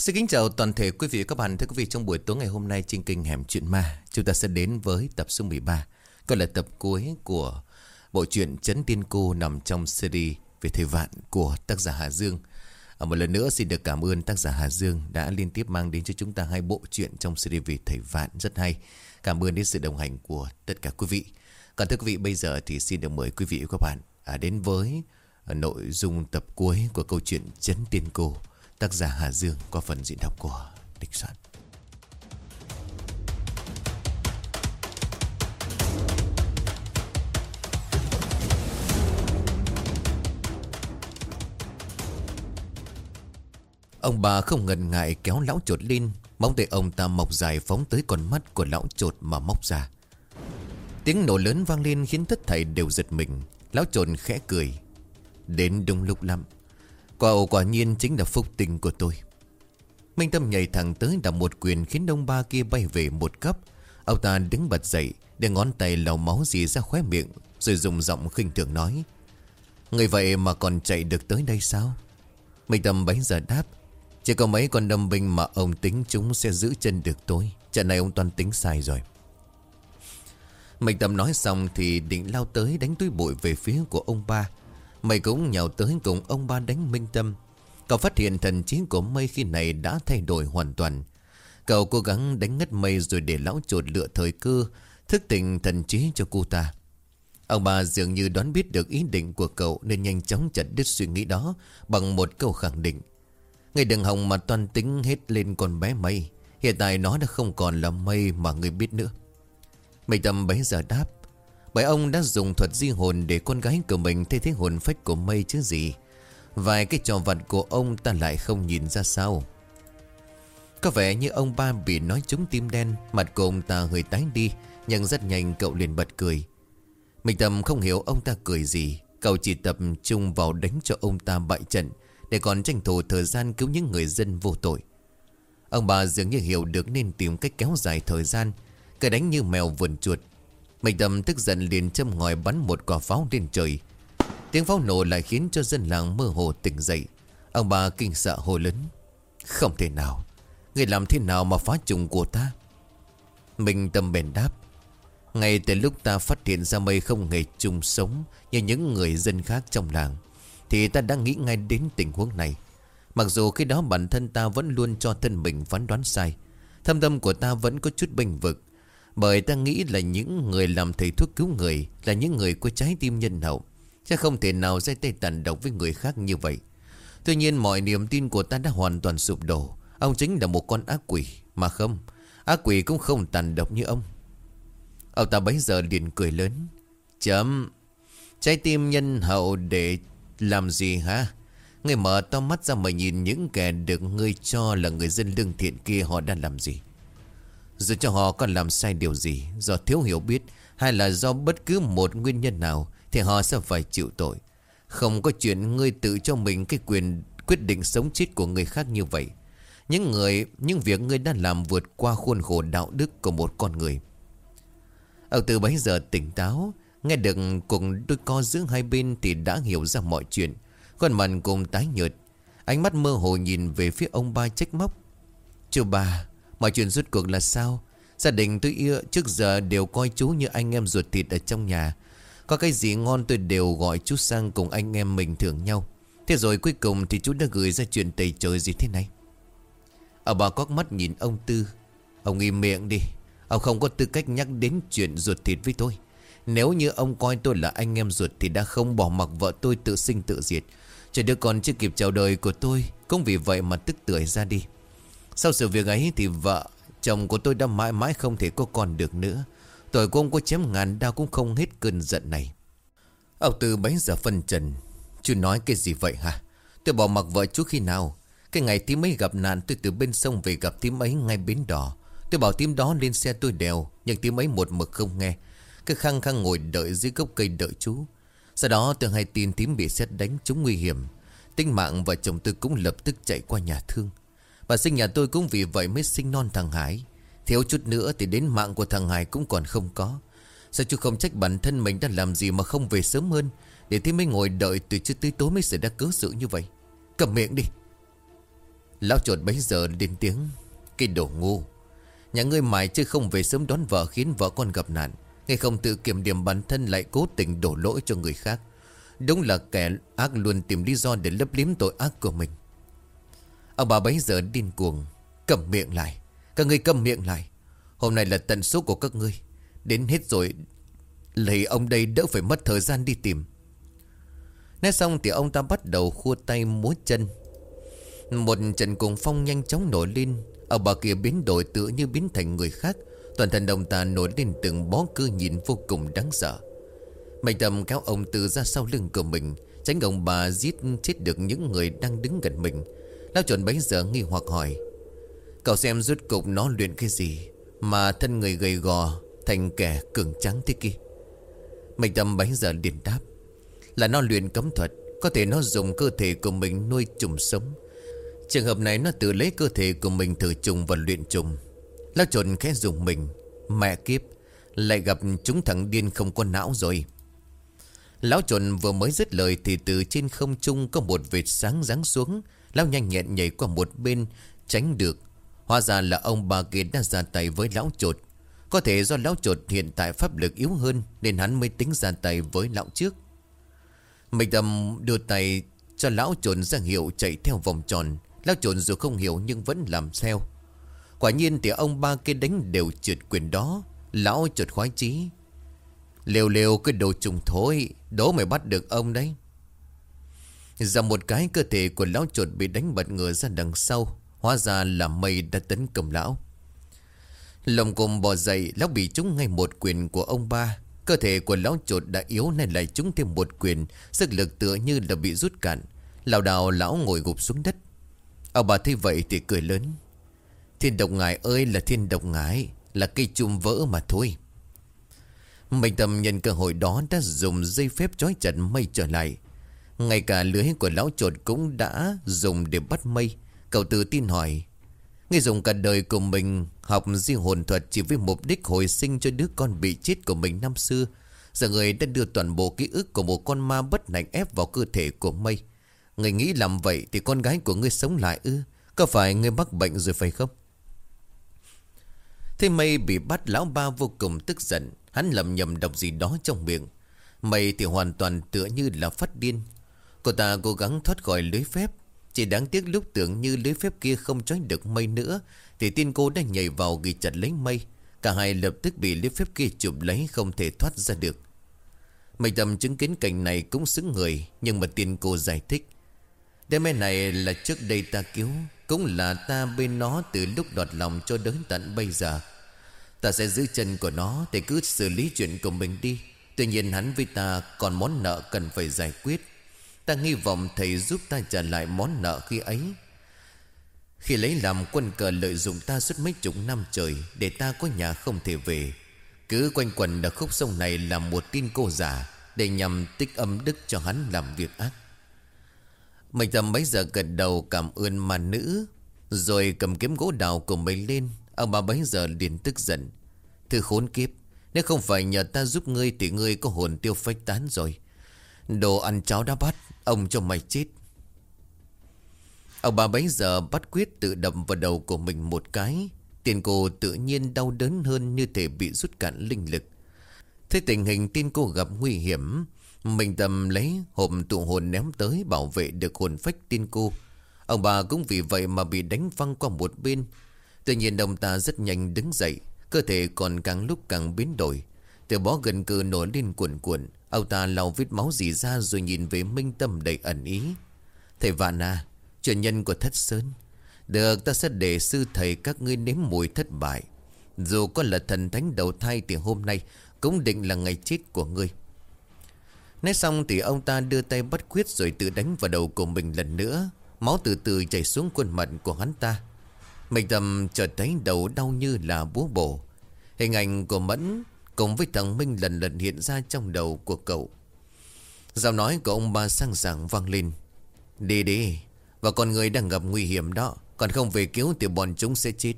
Xin kính chào toàn thể quý vị và các bạn. Thưa quý vị, trong buổi tối ngày hôm nay trên kênh Hẻm Chuyện Ma, chúng ta sẽ đến với tập số 13. Còn là tập cuối của bộ truyện Chấn Tiên Cô nằm trong series về thời vạn của tác giả Hà Dương. À, một lần nữa xin được cảm ơn tác giả Hà Dương đã liên tiếp mang đến cho chúng ta hai bộ truyện trong series về thầy vạn rất hay. Cảm ơn đến sự đồng hành của tất cả quý vị. Còn thưa quý vị, bây giờ thì xin được mời quý vị và các bạn à, đến với nội dung tập cuối của câu chuyện Chấn Tiên Cô. Tác giả Hà Dương qua phần diễn đọc của Địch Soạn. Ông bà không ngần ngại kéo lão trột lên Móng tay ông ta mọc dài phóng tới con mắt của lão trột mà móc ra. Tiếng nổ lớn vang lên khiến tất thảy đều giật mình. Lão trột khẽ cười. Đến đúng lúc lắm Cậu quả nhiên chính là phúc tình của tôi. Minh Tâm nhảy thẳng tới đập một quyền Khiến đông ba kia bay về một cấp Ông ta đứng bật dậy, Để ngón tay lau máu gì ra khóe miệng, Rồi dùng giọng khinh thường nói, Người vậy mà còn chạy được tới đây sao? Minh Tâm bấy giờ đáp, Chỉ có mấy con đâm binh mà ông tính chúng sẽ giữ chân được tôi. Trận này ông toàn tính sai rồi. Minh Tâm nói xong thì định lao tới đánh túi bụi về phía của ông ba mây cũng nhào tới cùng ông ba đánh Minh Tâm. Cậu phát hiện thần trí của mây khi này đã thay đổi hoàn toàn. Cậu cố gắng đánh ngất mây rồi để lão chuột lựa thời cơ, Thức tỉnh thần trí cho cô ta. Ông bà dường như đoán biết được ý định của cậu Nên nhanh chóng chặt đứt suy nghĩ đó Bằng một câu khẳng định. Ngày đừng hồng mà toàn tính hết lên con bé mây. Hiện tại nó đã không còn là mây mà người biết nữa. Mây tâm bấy giờ đáp bởi ông đã dùng thuật di hồn để con gái của mình thay thế hồn phách của mây chứ gì. Vài cái trò vặt của ông ta lại không nhìn ra sao. Có vẻ như ông ba bị nói trúng tim đen, Mặt của ông ta hơi tái đi, Nhưng rất nhanh cậu liền bật cười. Mình tầm không hiểu ông ta cười gì. Cậu chỉ tập trung vào đánh cho ông ta bại trận, Để còn tranh thủ thời gian cứu những người dân vô tội. Ông bà dường như hiểu được nên tìm cách kéo dài thời gian. Cứ đánh như mèo vườn chuột mình tâm tức giận liền châm ngòi bắn một quả pháo lên trời. Tiếng pháo nổ lại khiến cho dân làng mơ hồ tỉnh dậy. Ông bà kinh sợ hồ lớn, Không thể nào, Người làm thế nào mà phá trùng của ta? Mình tâm bền đáp, Ngay từ lúc ta phát hiện ra mây không hề chung sống Như những người dân khác trong làng, Thì ta đã nghĩ ngay đến tình huống này. Mặc dù khi đó bản thân ta vẫn luôn cho thân mình phán đoán sai, Thâm tâm của ta vẫn có chút bình vực bởi ta nghĩ là những người làm thầy thuốc cứu người Là những người có trái tim nhân hậu Sẽ không thể nào dây tay tàn độc với người khác như vậy. Tuy nhiên, mọi niềm tin của ta đã hoàn toàn sụp đổ. Ông chính là một con ác quỷ Mà không, Ác quỷ cũng không tàn độc như ông. Ông ta bấy giờ liền cười lớn. Chấm, Trái tim nhân hậu để làm gì hả? Người mở to mắt ra mà nhìn những kẻ được ngươi cho là người dân lương thiện kia họ đang làm gì? Dù cho họ còn làm sai điều gì, Do thiếu hiểu biết Hay là do bất cứ một nguyên nhân nào, Thì họ sẽ phải chịu tội. Không có chuyện ngươi tự cho mình Cái quyền quyết định sống chết của người khác như vậy. Những người, Những việc ngươi đã làm vượt qua khuôn khổ đạo đức Của một con người. Ông từ bấy giờ tỉnh táo, Nghe được cùng đôi co giữa hai bên Thì đã hiểu ra mọi chuyện. Khuôn mặt cùng tái nhợt, Ánh mắt mơ hồ nhìn về phía ông ba trách móc. Chú ba Mọi chuyện rốt cuộc là sao? Gia đình tôi yêu, trước giờ đều coi chú như anh em ruột thịt ở trong nhà. Có cái gì ngon tôi đều gọi chú sang cùng anh em mình thưởng nhau. Thế rồi cuối cùng thì chú đã gửi ra chuyện tẩy trời gì thế này? Ở bà cóc mắt nhìn ông Tư. Ông im miệng đi. Ông không có tư cách nhắc đến chuyện ruột thịt với tôi. Nếu như ông coi tôi là anh em ruột Thì đã không bỏ mặc vợ tôi tự sinh tự diệt. Cho đứa con chưa kịp chào đời của tôi, Cũng vì vậy mà tức tưởi ra đi sau sự việc ấy thì vợ Chồng của tôi đã mãi mãi không thể có con được nữa. Tuổi của ông có chém ngàn đau cũng không hết cơn giận này. Ông Tư bấy giờ phân trần. Chú nói cái gì vậy hả? Tôi bỏ mặc vợ chú khi nào? Cái ngày tím ấy gặp nạn, tôi từ bên sông về gặp tím ấy ngay bến đỏ Tôi bảo tím đó lên xe tôi đèo, Nhưng tím ấy một mực không nghe. Cứ khăng khăng ngồi đợi dưới gốc cây đợi chú. Sau đó tôi hay tin tím bị xét đánh, chúng nguy hiểm. Tính mạng vợ chồng tôi cũng lập tức chạy qua nhà thương. Bà sinh nhà tôi cũng vì vậy mới sinh non thằng Hải. Thiếu chút nữa thì đến mạng của thằng Hải cũng còn không có. Sao chú không trách bản thân mình đã làm gì mà không về sớm hơn? Để thế mới ngồi đợi từ trước tới tối mới xảy ra cớ sự như vậy. Cầm miệng đi. Lão chuột bấy giờ lên tiếng. Cái đồ ngu. Nhà ngươi mãi chứ không về sớm đón vợ khiến vợ con gặp nạn. Ngay không tự kiểm điểm bản thân lại cố tình đổ lỗi cho người khác. Đúng là kẻ ác luôn tìm lý do để lấp liếm tội ác của mình. Ông bà bấy giờ điên cuồng, Cầm miệng lại. Các ngươi cầm miệng lại. Hôm nay là tận số của các ngươi. Đến hết rồi Lấy ông đây đỡ phải mất thời gian đi tìm. Nói xong thì ông ta bắt đầu khua tay múa chân. Một trận cuồng phong nhanh chóng nổi lên. Ở bà kia biến đổi tựa như biến thành người khác. Toàn thân ông ta nổi lên từng bó cư nhìn vô cùng đáng sợ. Mạnh tầm kéo ông từ ra sau lưng của mình, Tránh ông bà giết chết được những người đang đứng gần mình. Lão chuẩn bấy giờ nghi hoặc hỏi, Cậu xem rút cục nó luyện cái gì Mà thân người gầy gò, Thành kẻ cường trắng thế kia? Mạnh tâm bấy giờ liền đáp, Là nó luyện cấm thuật, Có thể nó dùng cơ thể của mình nuôi trùng sống. Trường hợp này nó tự lấy cơ thể của mình thử trùng và luyện trùng. Lão trộn khẽ dùng mình, Mẹ kiếp, Lại gặp chúng thằng điên không có não rồi. Lão trộn vừa mới dứt lời Thì từ trên không trung có một vệt sáng ráng xuống Lão nhanh nhẹn nhảy qua một bên, Tránh được. Hóa ra là ông bà kia đã ra tay với lão trột Có thể do lão trột hiện tại pháp lực yếu hơn, Nên hắn mới tính ra tay với lão trước. Mình tầm đưa tay cho lão trồn ra hiệu chạy theo vòng tròn. Lão trồn dù không hiểu nhưng vẫn làm theo. Quả nhiên thì ông ba kia đánh đều trượt quyền đó. Lão trột khoái chí. Lều lều cái đồ trùng thối, Đố mày bắt được ông đấy. Ra một cái, cơ thể của lão chuột bị đánh bật ngửa ra đằng sau, Hóa ra là mây đã tấn công lão. Lồng cồm bò dậy, Lão bị trúng ngay một quyền của ông ba. Cơ thể của lão chuột đã yếu Nên lại trúng thêm một quyền. Sức lực tựa như là bị rút cạn. Lào đào lão ngồi gục xuống đất. Ông bà thấy vậy thì cười lớn. Thiên độc ngải ơi, là thiên độc ngải Là cây chùm vỡ mà thôi. Mình tầm nhân cơ hội đó Đã dùng dây phép trói chặt mây trở lại. Ngay cả lưới của lão chuột cũng đã dùng để bắt mây Cậu tự tin hỏi, người dùng cả đời của mình học di hồn thuật chỉ với mục đích hồi sinh cho đứa con bị chết của mình năm xưa. Giờ người đã đưa toàn bộ ký ức của một con ma bất lạnh ép vào cơ thể của mây. Người nghĩ làm vậy thì con gái của ngươi sống lại ư? Có phải ngươi mắc bệnh rồi phải không? Thế mây bị bắt, lão ba vô cùng tức giận. Hắn lầm nhầm đọc gì đó trong miệng. Mây thì hoàn toàn tựa như là phát điên. Cô ta cố gắng thoát khỏi lưới phép. Chỉ đáng tiếc lúc tưởng như lưới phép kia không trói được mây nữa, Thì tiên cô đã nhảy vào ghi chặt lấy mây. Cả hai lập tức bị lưới phép kia chụp lấy không thể thoát ra được. Mây tầm chứng kiến cảnh này cũng xứng người, Nhưng mà tiên cô giải thích. Đêm mê này là trước đây ta cứu, Cũng là ta bên nó từ lúc đọt lòng cho đến tận bây giờ. Ta sẽ giữ chân của nó Để cứ xử lý chuyện của mình đi. Tuy nhiên hắn với ta còn món nợ cần phải giải quyết. Ta hy vọng thầy giúp ta trả lại món nợ khi ấy. Khi lấy làm quân cờ lợi dụng ta suốt mấy chục năm trời, Để ta có nhà không thể về. Cứ quanh quẩn ở khúc sông này là một tin cô giả Để nhằm tích âm đức cho hắn làm việc ác. Mạch tầm bấy giờ gật đầu cảm ơn mà nữ, Rồi cầm kiếm gỗ đào của mình lên. Ông bà bấy giờ liền tức giận. Thư khốn kiếp, Nếu không phải nhờ ta giúp ngươi Thì ngươi có hồn tiêu phách tán rồi. Đồ ăn cháo đã bắt Ông cho mày chết. Ông bà bấy giờ bắt quyết tự đập vào đầu của mình một cái. Tiền cô tự nhiên đau đớn hơn như thể bị rút cạn linh lực. Thế tình hình tin cô gặp nguy hiểm. Mình tầm lấy hộp tụ hồn ném tới bảo vệ được hồn phách tin cô. Ông bà cũng vì vậy mà bị đánh văng qua một bên. Tuy nhiên ông ta rất nhanh đứng dậy. Cơ thể còn càng lúc càng biến đổi. Từ bó gần cư nổi lên cuộn cuộn. Ông ta lau vết máu dì ra rồi nhìn về Minh Tâm đầy ẩn ý. Thầy Vạn à, truyền nhân của Thất Sơn. Được ta sẽ để sư thầy các ngươi nếm mùi thất bại. Dù có là thần thánh đầu thai thì hôm nay cũng định là ngày chết của ngươi. Nói xong thì ông ta đưa tay bắt quyết rồi tự đánh vào đầu của mình lần nữa. Máu từ từ chảy xuống khuôn mặt của hắn ta. Mình tầm chợt thấy đầu đau như là búa bổ. Hình ảnh của Mẫn Cùng với thằng Minh lần lần hiện ra trong đầu của cậu. Giọng nói của ông ba sang sảng vang lên. Đi đi, Và con người đang gặp nguy hiểm đó, Còn không về cứu thì bọn chúng sẽ chết.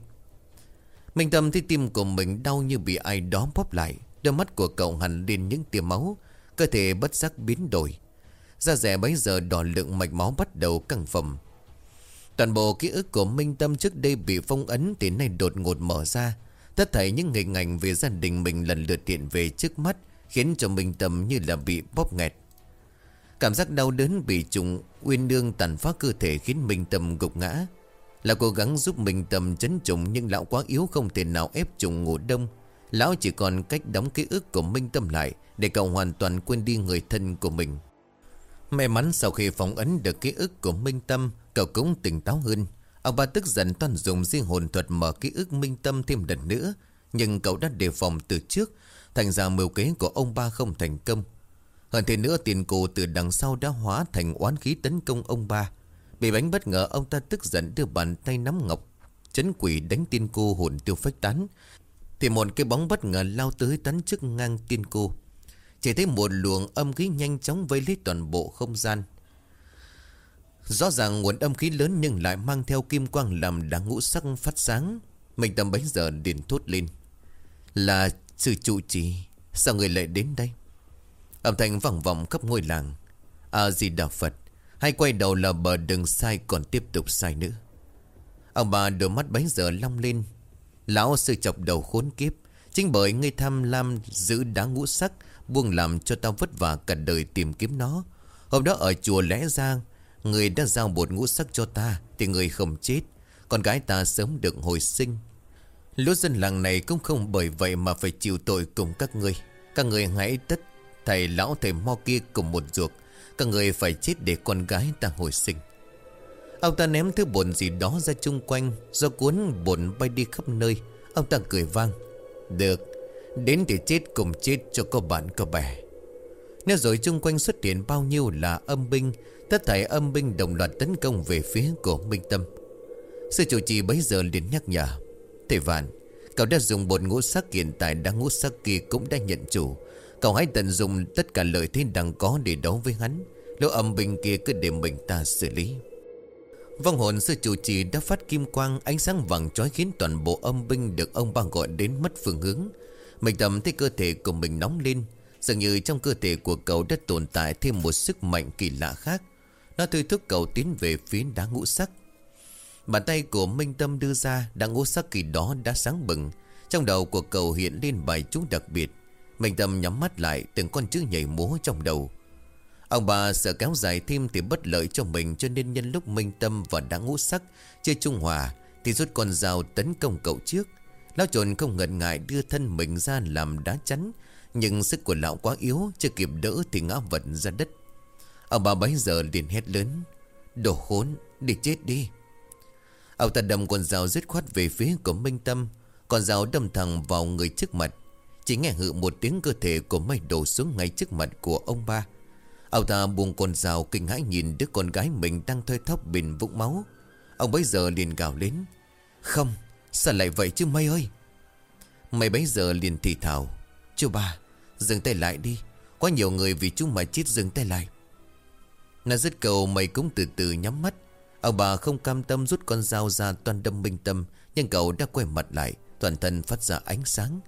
Minh Tâm thấy tim của mình đau như bị ai đó bóp lại, Đôi mắt của cậu hẳn lên những tia máu, Cơ thể bất giác biến đổi. Da rẻ bấy giờ đỏ lượng mạch máu bắt đầu căng phẩm Toàn bộ ký ức của Minh Tâm trước đây bị phong ấn Thì nay đột ngột mở ra Tất thảy những hình ảnh về gia đình mình lần lượt hiện về trước mắt, Khiến cho Minh Tâm như là bị bóp nghẹt. Cảm giác đau đớn bị trùng, Uyên đương tàn phá cơ thể khiến Minh Tâm gục ngã. Là cố gắng giúp Minh Tâm chấn trùng Nhưng lão quá yếu không thể nào ép trùng ngủ đông. Lão chỉ còn cách đóng ký ức của Minh Tâm lại Để cậu hoàn toàn quên đi người thân của mình. May mắn sau khi phóng ấn được ký ức của Minh Tâm, Cậu cũng tỉnh táo hơn. Ông ba tức giận toàn dùng riêng hồn thuật mở ký ức Minh Tâm thêm lần nữa. Nhưng cậu đã đề phòng từ trước, Thành ra mưu kế của ông ba không thành công. Hơn thế nữa, tiền cô từ đằng sau đã hóa thành oán khí tấn công ông ba. Bị bánh bất ngờ, ông ta tức giận đưa bàn tay nắm ngọc, Chấn quỷ đánh tiên cô hồn tiêu phách tán. Thì một cái bóng bất ngờ lao tới tấn trước ngang tiên cô. Chỉ thấy một luồng âm khí nhanh chóng vây lấy toàn bộ không gian. Rõ ràng nguồn âm khí lớn nhưng lại mang theo kim quang làm đáng ngũ sắc phát sáng. Mình tầm bấy giờ liền thốt lên. Là sư trụ trì, Sao người lại đến đây? Âm thanh vòng vọng khắp ngôi làng. À gì đạo Phật Hay quay đầu là bờ đừng sai còn tiếp tục sai nữa. Ông bà đôi mắt bấy giờ long lên. Lão sư chọc đầu khốn kiếp, Chính bởi ngươi tham lam giữ đá ngũ sắc, Buông làm cho tao vất vả cả đời tìm kiếm nó. Hôm đó ở chùa lẽ ra Người đã giao bột ngũ sắc cho ta Thì người không chết. Con gái ta sớm được hồi sinh. Lũ dân làng này cũng không bởi vậy mà phải chịu tội cùng các ngươi. Các người hãy tất Thầy lão thầy mo kia cùng một ruột. Các người phải chết để con gái ta hồi sinh. Ông ta ném thứ bột gì đó ra chung quanh, Do cuốn bột bay đi khắp nơi. Ông ta cười vang. Được, Đến thì chết cùng chết cho có bạn có bè. Nếu rồi chung quanh xuất hiện bao nhiêu là âm binh Tất thảy âm binh đồng loạt tấn công về phía của Minh Tâm. Sư chủ trì bấy giờ liền nhắc nhở, Thầy Vạn, Cậu đã dùng bột ngũ sắc hiện tại đang ngũ sắc kia cũng đã nhận chủ. Cậu hãy tận dụng tất cả lợi thế đang có để đấu với hắn. Lỗ âm binh kia cứ để mình ta xử lý. Vong hồn sư chủ trì đã phát kim quang, Ánh sáng vàng trói khiến toàn bộ âm binh Được ông ba gọi đến mất phương hướng. Mình tầm thấy cơ thể của mình nóng lên, Dường như trong cơ thể của cậu đã tồn tại thêm một sức mạnh kỳ lạ khác nó thôi thúc cậu tiến về phía đá ngũ sắc. Bàn tay của Minh Tâm đưa ra, Đá ngũ sắc kỳ đó đã sáng bừng. Trong đầu của cậu hiện lên bài chú đặc biệt. Minh Tâm nhắm mắt lại, Từng con chữ nhảy múa trong đầu. Ông bà sợ kéo dài thêm thì bất lợi cho mình, Cho nên nhân lúc Minh Tâm và đá ngũ sắc Chơi Trung Hòa, Thì rút con dao tấn công cậu trước. Lão trồn không ngần ngại đưa thân mình ra làm đá chắn, Nhưng sức của lão quá yếu, Chưa kịp đỡ thì ngã vật ra đất. Ông bà bấy giờ liền hét lớn, Đồ khốn, đi chết đi. Ông ta đâm con dao dứt khoát về phía của Minh Tâm, Con dao đâm thẳng vào người trước mặt. Chỉ nghe hự một tiếng cơ thể của mây đổ xuống ngay trước mặt của ông ba. Ông ta buông con dao kinh hãi nhìn đứa con gái mình đang thơi thóc bình vũng máu. Ông bấy giờ liền gào lên, Không, Sao lại vậy chứ mây ơi? Mây bấy giờ liền thì thào, Chú ba, Dừng tay lại đi. Có nhiều người vì chúng mà chết dừng tay lại nó dứt cầu mày cũng từ từ nhắm mắt. Ông bà không cam tâm rút con dao ra toàn đâm minh tâm, Nhưng cậu đã quay mặt lại, Toàn thân phát ra ánh sáng.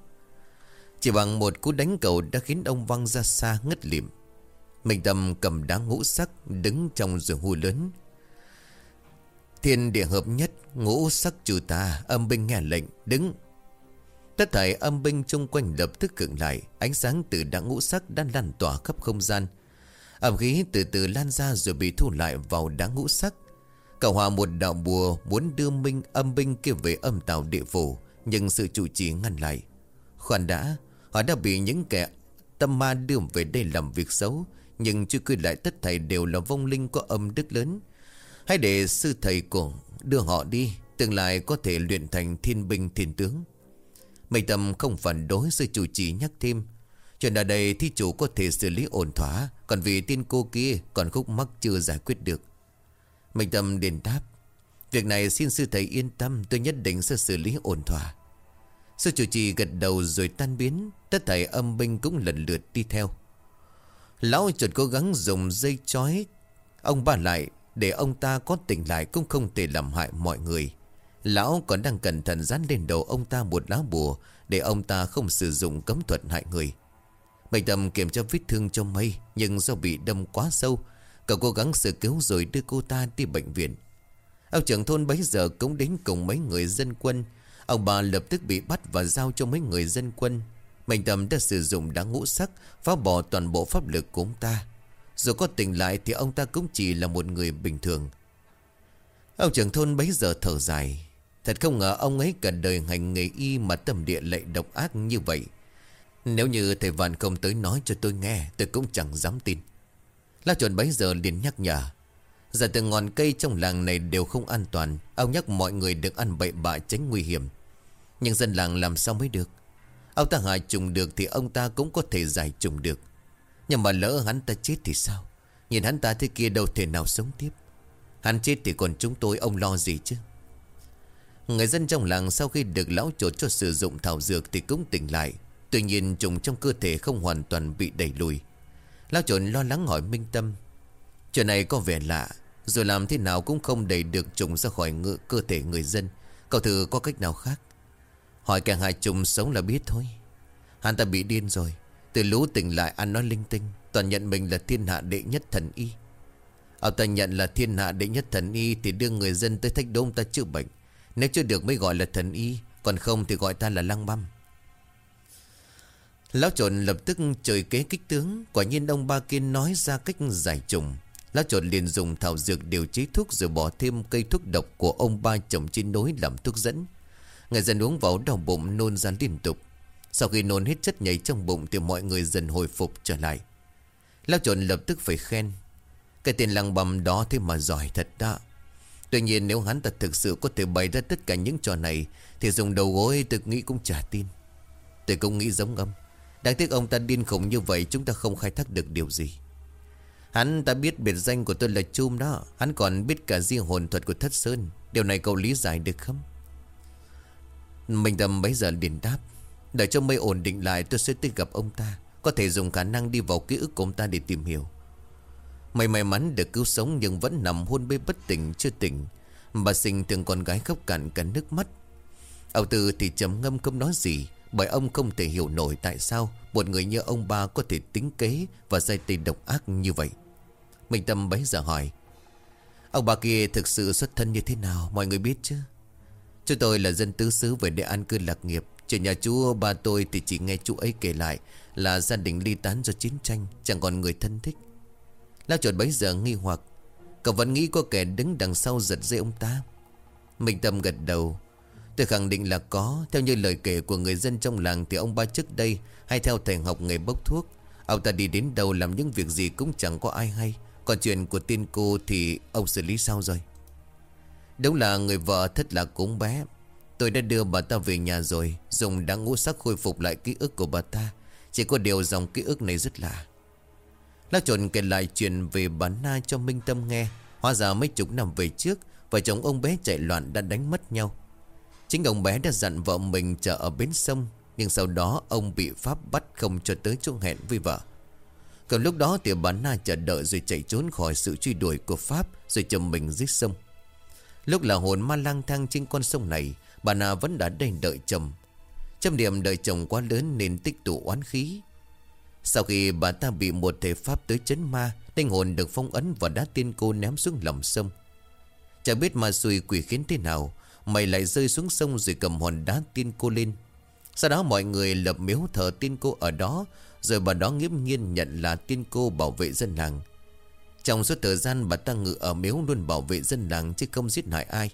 Chỉ bằng một cú đánh cầu đã khiến ông văng ra xa ngất lịm. Minh tâm cầm đá ngũ sắc Đứng trong giường hù lớn. Thiên địa hợp nhất, Ngũ sắc trừ ta Âm binh nghe lệnh, đứng. Tất thảy âm binh chung quanh lập tức cưỡng lại, Ánh sáng từ đá ngũ sắc đã lan tỏa khắp không gian Âm khí từ từ lan ra rồi bị thu lại vào đá ngũ sắc. Cậu hòa một đạo bùa muốn đưa minh âm binh kia về âm tàu địa phủ, Nhưng sự chủ trì ngăn lại. Khoan đã, Họ đã bị những kẻ tâm ma đưa về đây làm việc xấu, Nhưng chưa cười lại tất thầy đều là vong linh có âm đức lớn. Hãy để sư thầy của đưa họ đi, Tương lai có thể luyện thành thiên binh thiên tướng. Mây tâm không phản đối, sư chủ trì nhắc thêm. Chuyện ở đây thi chủ có thể xử lý ổn thỏa, Còn vì tin cô kia còn khúc mắc chưa giải quyết được. Minh Tâm đền đáp, Việc này xin sư thầy yên tâm, Tôi nhất định sẽ xử lý ổn thỏa. Sư chủ trì gật đầu rồi tan biến, Tất thầy âm binh cũng lần lượt đi theo. Lão chuột cố gắng dùng dây chói, Ông bà lại, Để ông ta có tỉnh lại cũng không thể làm hại mọi người. Lão còn đang cẩn thận dán lên đầu ông ta một lá bùa, Để ông ta không sử dụng cấm thuật hại người. Bạch Tâm kiểm tra vết thương cho mây Nhưng do bị đâm quá sâu, Cậu cố gắng sơ cứu rồi đưa cô ta đi bệnh viện. Ông trưởng thôn bấy giờ cũng đến cùng mấy người dân quân. Ông bà lập tức bị bắt và giao cho mấy người dân quân. Mạnh Tâm đã sử dụng đá ngũ sắc, Phá bỏ toàn bộ pháp lực của ông ta. Dù có tỉnh lại thì ông ta cũng chỉ là một người bình thường. Ông trưởng thôn bấy giờ thở dài. Thật không ngờ ông ấy cả đời hành nghề y Mà tâm địa lại độc ác như vậy. Nếu như thầy Vạn không tới nói cho tôi nghe, Tôi cũng chẳng dám tin. Lão chuẩn bấy giờ liền nhắc nhở. Giờ từng ngọn cây trong làng này đều không an toàn Ông nhắc mọi người được ăn bậy bạ tránh nguy hiểm. Nhưng dân làng làm sao mới được? Ông ta hại trùng được thì ông ta cũng có thể giải trùng được. Nhưng mà lỡ hắn ta chết thì sao? Nhìn hắn ta thế kia đâu thể nào sống tiếp. Hắn chết thì còn chúng tôi ông lo gì chứ? Người dân trong làng sau khi được lão chột cho sử dụng thảo dược thì cũng tỉnh lại. Tuy nhiên trùng trong cơ thể không hoàn toàn bị đẩy lùi. Lão trộn lo lắng hỏi Minh Tâm. Chuyện này có vẻ lạ, Rồi làm thế nào cũng không đẩy được trùng ra khỏi ngựa cơ thể người dân. Cậu thử có cách nào khác? Hỏi càng hai trùng sống là biết thôi. Hắn ta bị điên rồi. Từ lũ tỉnh lại ăn nói linh tinh, Toàn nhận mình là thiên hạ đệ nhất thần y. Ông ta nhận là thiên hạ đệ nhất thần y Thì đưa người dân tới thách đông ta chữa bệnh. Nếu chưa được mới gọi là thần y, Còn không thì gọi ta là lăng băm. Lão trộn lập tức trời kế kích tướng. Quả nhiên ông ba kia nói ra cách giải trùng. Lão trộn liền dùng thảo dược điều chế thuốc Rồi bỏ thêm cây thuốc độc của ông ba trồng trên núi làm thuốc dẫn. Người dân uống vào đau bụng, nôn ra liên tục. Sau khi nôn hết chất nhảy trong bụng Thì mọi người dần hồi phục trở lại. Lão trộn lập tức phải khen. Cái tiền lăng bầm đó thế mà giỏi thật đó. Tuy nhiên nếu hắn ta thực sự có thể bày ra tất cả những trò này Thì dùng đầu gối tôi nghĩ cũng chả tin. Tôi cũng nghĩ giống ông. Đáng tiếc ông ta điên khủng như vậy, Chúng ta không khai thác được điều gì. Hắn ta biết biệt danh của tôi là Chum đó. Hắn còn biết cả riêng hồn thuật của Thất Sơn. Điều này cậu lý giải được không? Mình Tâm bấy giờ liền đáp. Đợi cho mây ổn định lại, tôi sẽ tới gặp ông ta. Có thể dùng khả năng đi vào ký ức của ông ta để tìm hiểu. Mày may mắn được cứu sống nhưng vẫn nằm hôn mê bất tỉnh, chưa tỉnh. Bà sinh thường con gái khóc cạn cả nước mắt. Ông Tư thì trầm ngâm không nói gì. Bởi ông không thể hiểu nổi tại sao Một người như ông ba có thể tính kế Và dây tình độc ác như vậy. Minh Tâm bấy giờ hỏi, Ông bà kia thực sự xuất thân như thế nào, Mọi người biết chứ? Chúng tôi là dân tứ xứ về để an cư lạc nghiệp. Chuyện nhà chú ba tôi thì chỉ nghe chú ấy kể lại Là gia đình ly tán do chiến tranh, Chẳng còn người thân thích. Lão chuột bấy giờ nghi hoặc, Cậu vẫn nghĩ có kẻ đứng đằng sau giật dây ông ta? Minh Tâm gật đầu Tôi khẳng định là có. Theo như lời kể của người dân trong làng Thì ông ba trước đây Hay theo thầy học nghề bốc thuốc. Ông ta đi đến đâu làm những việc gì cũng chẳng có ai hay. Còn chuyện của tiên cô thì ông xử lý sao rồi? Đúng là người vợ thất lạc cúng bé Tôi đã đưa bà ta về nhà rồi. Dùng đã ngũ sắc khôi phục lại ký ức của bà ta. Chỉ có điều dòng ký ức này rất lạ. Lão trộn kể lại chuyện về bà Na cho Minh Tâm nghe. Hóa ra mấy chục năm về trước, Vợ chồng ông bé chạy loạn đã đánh mất nhau. Chính ông bé đã dặn vợ mình chờ ở bến sông, Nhưng sau đó ông bị Pháp bắt không cho tới chỗ hẹn với vợ. Còn lúc đó thì bà Na chờ đợi rồi chạy trốn khỏi sự truy đuổi của Pháp Rồi chầm mình dưới sông. Lúc là hồn ma lang thang trên con sông này, Bà Na vẫn đã đành đợi chồng. Châm điểm đợi chồng quá lớn nên tích tụ oán khí. Sau khi bà ta bị một thể pháp tới chấn ma, Linh hồn được phong ấn và đá tiên cô ném xuống lòng sông. Chả biết ma xui quỷ khiến thế nào Mày lại rơi xuống sông rồi cầm hòn đá tiên cô lên Sau đó mọi người lập miếu thờ tiên cô ở đó, Rồi bà đó nghiêm nhiên nhận là tiên cô bảo vệ dân làng trong suốt thời gian bà ta ngự ở miếu luôn bảo vệ dân làng chứ không giết hại ai.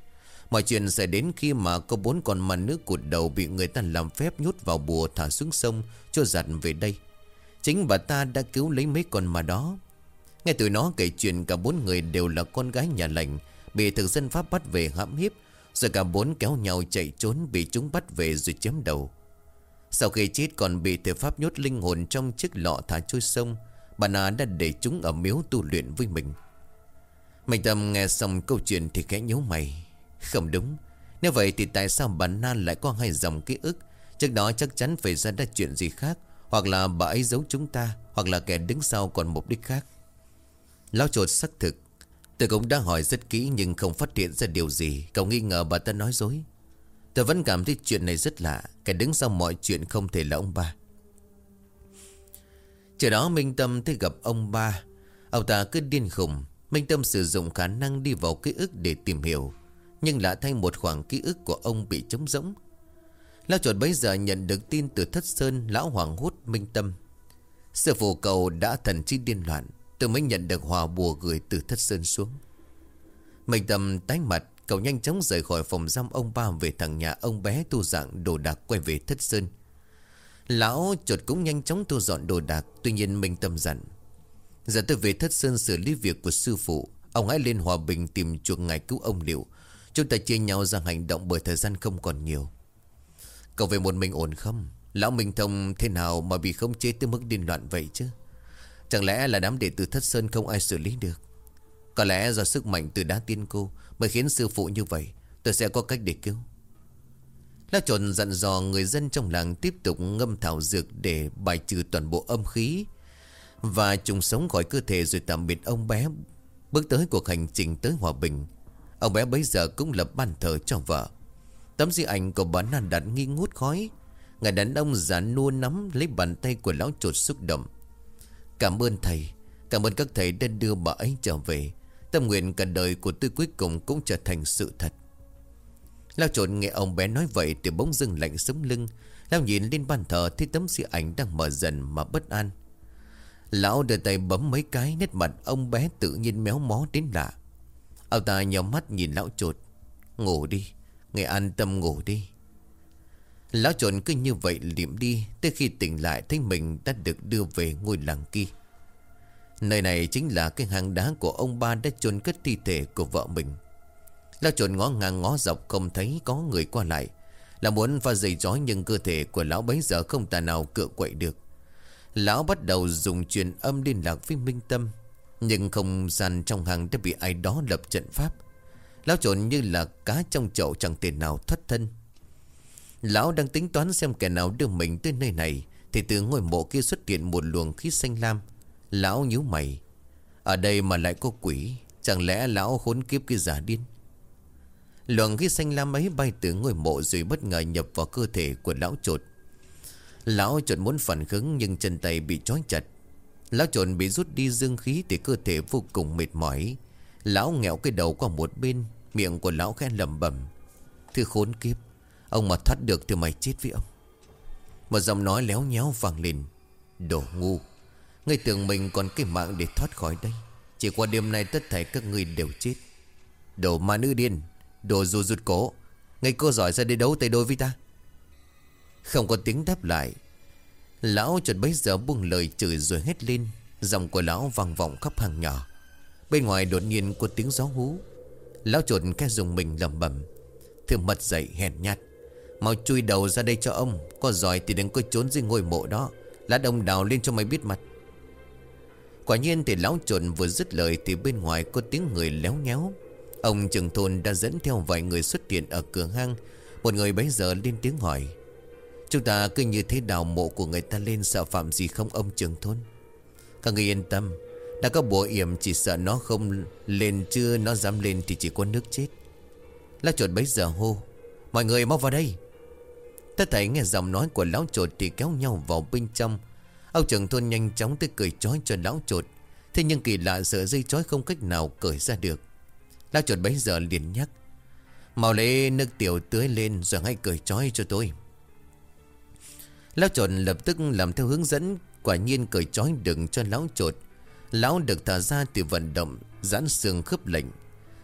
Mọi chuyện sẽ đến khi mà có bốn con ma nữ cụt đầu bị người ta làm phép nhốt vào bùa thả xuống sông, cho giặt về đây. Chính bà ta đã cứu lấy mấy con ma đó. Nghe tụi nó kể chuyện cả bốn người đều là con gái nhà lành, bị thực dân Pháp bắt về hãm hiếp. Rồi cả bốn kéo nhau chạy trốn bị chúng bắt về rồi chém đầu. Sau khi chết còn bị thể Pháp nhốt linh hồn trong chiếc lọ thả trôi sông. Bà Na đã để chúng ở miếu tu luyện với mình. Mạnh Tâm nghe xong câu chuyện thì khẽ nhớ mày. Không đúng. Nếu vậy thì tại sao bà Na lại có hai dòng ký ức? Trước đó chắc chắn phải ra ra chuyện gì khác, Hoặc là bà ấy giấu chúng ta, Hoặc là kẻ đứng sau còn mục đích khác. Lão trột xác thực. Tôi cũng đã hỏi rất kỹ nhưng không phát hiện ra điều gì. Cậu nghi ngờ bà ta nói dối. Tôi vẫn cảm thấy chuyện này rất lạ. Cái đứng sau mọi chuyện không thể là ông ba. Chờ đó Minh Tâm thấy gặp ông ba. Ông ta cứ điên khùng. Minh Tâm sử dụng khả năng đi vào ký ức để tìm hiểu. Nhưng lạ thay một khoảng ký ức của ông bị trống rỗng. Lão chuột bấy giờ nhận được tin từ thất sơn, Lão hoàng hút minh tâm. Sư phụ cầu đã thần chi điên loạn tôi mới nhận được hòa bùa gửi từ thất sơn xuống. Minh tâm tái mặt, Cậu nhanh chóng rời khỏi phòng giam ông ba Về thằng nhà ông bé tu dạng đồ đạc quay về thất sơn. Lão chuột cũng nhanh chóng thu dọn đồ đạc, Tuy nhiên Minh tâm dặn Giờ tôi về thất sơn xử lý việc của sư phụ. Ông hãy lên hòa bình tìm chuộc ngài cứu ông liệu. Chúng ta chia nhau ra hành động bởi thời gian không còn nhiều. Cậu về một mình ổn không? Lão Minh Thông thế nào mà bị không chế tới mức điên loạn vậy chứ? Chẳng lẽ là đám đệ tử thất sơn không ai xử lý được? Có lẽ do sức mạnh từ đá tiên cô Mới khiến sư phụ như vậy, Tôi sẽ có cách để cứu. Lão trộn dặn dò người dân trong làng Tiếp tục ngâm thảo dược Để bài trừ toàn bộ âm khí Và trùng sống khỏi cơ thể Rồi tạm biệt ông bé. Bước tới cuộc hành trình tới hòa bình, Ông bé bấy giờ cũng lập ban thờ cho vợ. Tấm di ảnh của bà Nan đặt nghi ngút khói. Ngài đàn ông già nua nắm lấy bàn tay của lão trột xúc động. Cảm ơn thầy. Cảm ơn các thầy đã đưa bà ấy trở về. Tâm nguyện cả đời của tôi cuối cùng cũng trở thành sự thật. Lão trộn nghe ông bé nói vậy Thì bỗng dưng lạnh sống lưng. Lão nhìn lên bàn thờ Thấy tấm di ảnh đang mở dần mà bất an. Lão đưa tay bấm mấy cái, Nét mặt ông bé tự nhiên méo mó đến lạ. Ông ta nhóm mắt nhìn lão trột Ngủ đi. Nghe an tâm ngủ đi. Lão trộn cứ như vậy liệm đi, Tới khi tỉnh lại thấy mình đã được đưa về ngôi làng kia. Nơi này chính là cái hang đá của ông ba đã chôn cất thi thể của vợ mình. Lão trộn ngó ngang ngó dọc không thấy có người qua lại. Là muốn pha dây chói nhưng cơ thể của lão bấy giờ không tà nào cựa quậy được. Lão bắt đầu dùng truyền âm liên lạc với Minh Tâm, Nhưng không gian trong hang đã bị ai đó lập trận pháp. Lão trộn như là cá trong chậu chẳng tiền nào thoát thân. Lão đang tính toán xem kẻ nào đưa mình tới nơi này, Thì từ ngôi mộ kia xuất hiện một luồng khí xanh lam. Lão nhíu mày. Ở đây mà lại có quỷ, Chẳng lẽ lão khốn kiếp cái giả điên? Luồng khí xanh lam ấy bay từ ngôi mộ Rồi bất ngờ nhập vào cơ thể của lão trột. Lão trột muốn phản khứng Nhưng chân tay bị trói chặt. Lão trột bị rút đi dương khí Thì cơ thể vô cùng mệt mỏi. Lão nghẹo cái đầu qua một bên, Miệng của lão khen lầm bẩm. Thư khốn kiếp Ông mà thoát được thì mày chết với ông. Một giọng nói léo nhéo vang lên. Đồ ngu. Ngươi tưởng mình còn cái mạng để thoát khỏi đây. Chỉ qua đêm nay tất thảy các ngươi đều chết. Đồ ma nữ điên. Đồ dù rụt cổ. Ngay cô giỏi ra đi đấu tay đôi với ta. Không có tiếng đáp lại. Lão chợt bấy giờ buông lời chửi rồi hét lên. Giọng của lão vang vọng khắp hàng nhỏ. Bên ngoài đột nhiên có tiếng gió hú. Lão chuột khe dùng mình lầm bầm Thường mật dậy hèn nhát. Mau chui đầu ra đây cho ông. Có giỏi thì đừng có trốn dưới ngôi mộ đó. Lát ông đào lên cho mày biết mặt. Quả nhiên thì lão trộn vừa dứt lời Thì bên ngoài có tiếng người léo nhéo. Ông trường thôn đã dẫn theo vài người xuất hiện ở cửa hang. Một người bấy giờ lên tiếng hỏi, Chúng ta cứ như thế đào mộ của người ta lên sợ phạm gì không ông trường thôn? Các người yên tâm, Đã có bộ yểm chỉ sợ nó không lên, chưa Nó dám lên thì chỉ có nước chết. Lão trộn bấy giờ hô, Mọi người mau vào đây. Tất thảy nghe giọng nói của lão trột Thì kéo nhau vào bên trong. Ông trưởng thôn nhanh chóng tới cười chói cho lão trột. Thế nhưng kỳ lạ sợ dây chói không cách nào cởi ra được. Lão trột bấy giờ liền nhắc, Mau lấy nước tiểu tưới lên Rồi hãy cởi chói cho tôi. Lão trột lập tức làm theo hướng dẫn, Quả nhiên cởi chói đừng cho lão trột. Lão được thả ra từ vận động, Giãn xương khớp lệnh.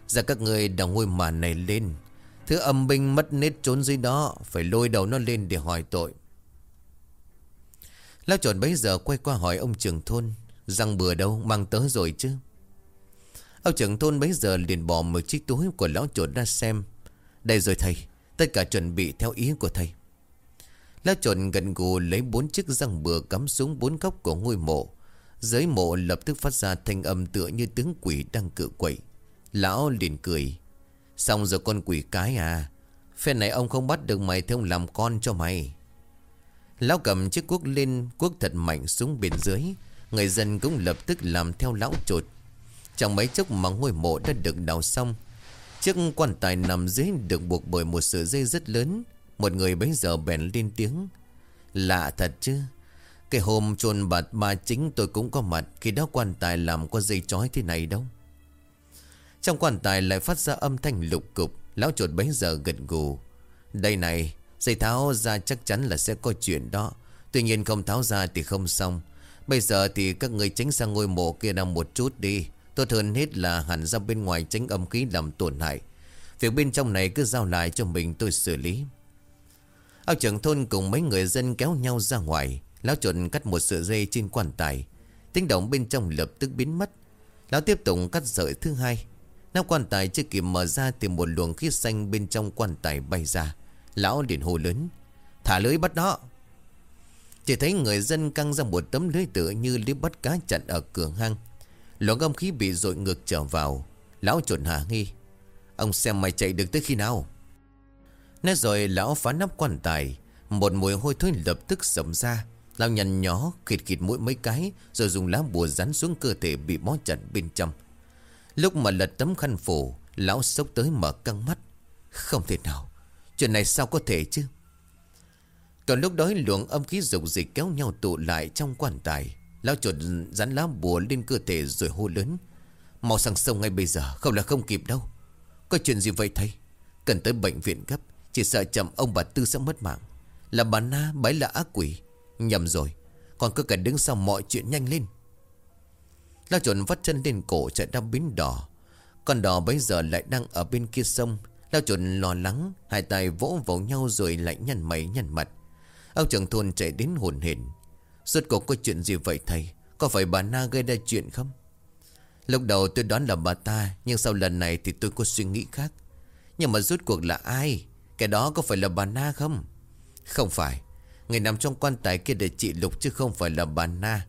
Ra các người đào ngôi màn này lên. Thứ âm binh mất nết trốn dưới đó, Phải lôi đầu nó lên để hỏi tội. Lão trộn bấy giờ quay qua hỏi ông trưởng thôn, Răng bừa đâu, mang tới rồi chứ? Ông trưởng thôn bấy giờ liền bỏ một chiếc túi của lão trộn ra xem. Đây rồi thầy, Tất cả chuẩn bị theo ý của thầy. Lão trộn gần gù lấy bốn chiếc răng bừa cắm xuống bốn góc của ngôi mộ. Dưới mộ lập tức phát ra thanh âm tựa như tướng quỷ đang cự quậy. Lão liền cười. Xong rồi con quỷ cái à. Phen này ông không bắt được mày Thì ông làm con cho mày. Lão cầm chiếc cuốc lên, Cuốc thật mạnh xuống bên dưới. Người dân cũng lập tức làm theo lão trột. Trong mấy chốc mà ngôi mộ đã được đào xong, Chiếc quan tài nằm dưới được buộc bởi một sợi dây rất lớn. Một người bấy giờ bèn lên tiếng. Lạ thật chứ. Cái hôm chôn bạt ma chính tôi cũng có mặt Khi đó quan tài làm có dây chói thế này đâu trong quan tài lại phát ra âm thanh lục cục. Lão chuột bấy giờ gật gù. Đây này, Dây tháo ra chắc chắn là sẽ có chuyện đó. Tuy nhiên không tháo ra thì không xong. Bây giờ thì các người tránh sang ngôi mộ kia nằm một chút đi. Tốt hơn hết là hẳn ra bên ngoài tránh âm khí làm tổn hại. Việc bên trong này cứ giao lại cho mình tôi xử lý. Áo trưởng thôn cùng mấy người dân kéo nhau ra ngoài. Lão chuột cắt một sợi dây trên quan tài. Tiếng động bên trong lập tức biến mất. Lão tiếp tục cắt sợi thứ hai. Nắp quan tài chưa kịp mở ra Thì một luồng khí xanh bên trong quan tài bay ra. Lão liền hồ lớn, Thả lưới bắt nó Chỉ thấy người dân căng ra một tấm lưới tựa như lưới bắt cá chặn ở cửa hang. Luồng âm khí bị dội ngược trở vào. Lão trộn hạ nghi, Ông xem mày chạy được tới khi nào? Nói rồi, lão phá nắp quan tài. Một mùi hôi thối lập tức sầm ra. Lão nhằn nhó, khịt khịt mũi mấy cái, Rồi dùng lá bùa rắn xuống cơ thể bị bó chặt bên trong. Lúc mà lật tấm khăn phủ, Lão sốc tới mở căng mắt. Không thể nào, Chuyện này sao có thể chứ? Còn lúc đó luồng âm khí dục dịch kéo nhau tụ lại trong quan tài, Lão chuột rắn lá bùa lên cơ thể rồi hô lớn. Mau sang sông ngay bây giờ, Không là không kịp đâu. Có chuyện gì vậy thầy? Cần tới bệnh viện gấp, Chỉ sợ chậm ông bà Tư sẽ mất mạng. Là bà Na bấy là ác quỷ. Nhầm rồi, Còn cứ cần đứng sau mọi chuyện nhanh lên. Lão chuẩn vắt chân lên cổ chạy đắp bến đỏ. Con đỏ bây giờ lại đang ở bên kia sông. Lao chuẩn lo lắng, Hai tay vỗ vào nhau rồi lại nhăn mày, nhăn mặt. Ông trưởng thôn chạy đến hồn hển. Suốt cuộc có chuyện gì vậy thầy? Có phải bà Na gây ra chuyện không? Lúc đầu tôi đoán là bà ta, Nhưng sau lần này thì tôi có suy nghĩ khác. Nhưng mà rốt cuộc là ai? Cái đó có phải là bà Na không? Không phải. Người nằm trong quan tài kia để trị lục chứ không phải là bà Na.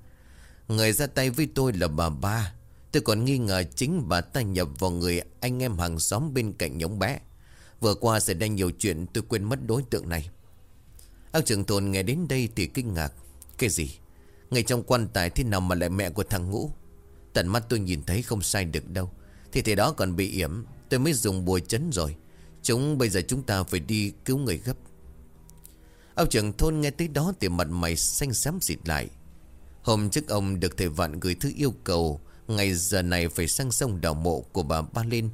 Người ra tay với tôi là bà ba. Tôi còn nghi ngờ chính bà ta nhập vào người anh em hàng xóm bên cạnh nhóm bé. Vừa qua xảy ra nhiều chuyện, tôi quên mất đối tượng này. Ông trưởng thôn nghe đến đây thì kinh ngạc. Cái gì? Ngay trong quan tài thế nào mà lại mẹ của thằng Ngũ? Tận mắt tôi nhìn thấy không sai được đâu. Thì thế đó còn bị yểm. Tôi mới dùng bùa chấn rồi. Chúng bây giờ chúng ta phải đi cứu người gấp. Ông trưởng thôn nghe tới đó thì mặt mày xanh xám xịt lại. Hôm trước ông được thầy vạn gửi thư yêu cầu, Ngày giờ này phải sang sông đào mộ của bà Ba Lên.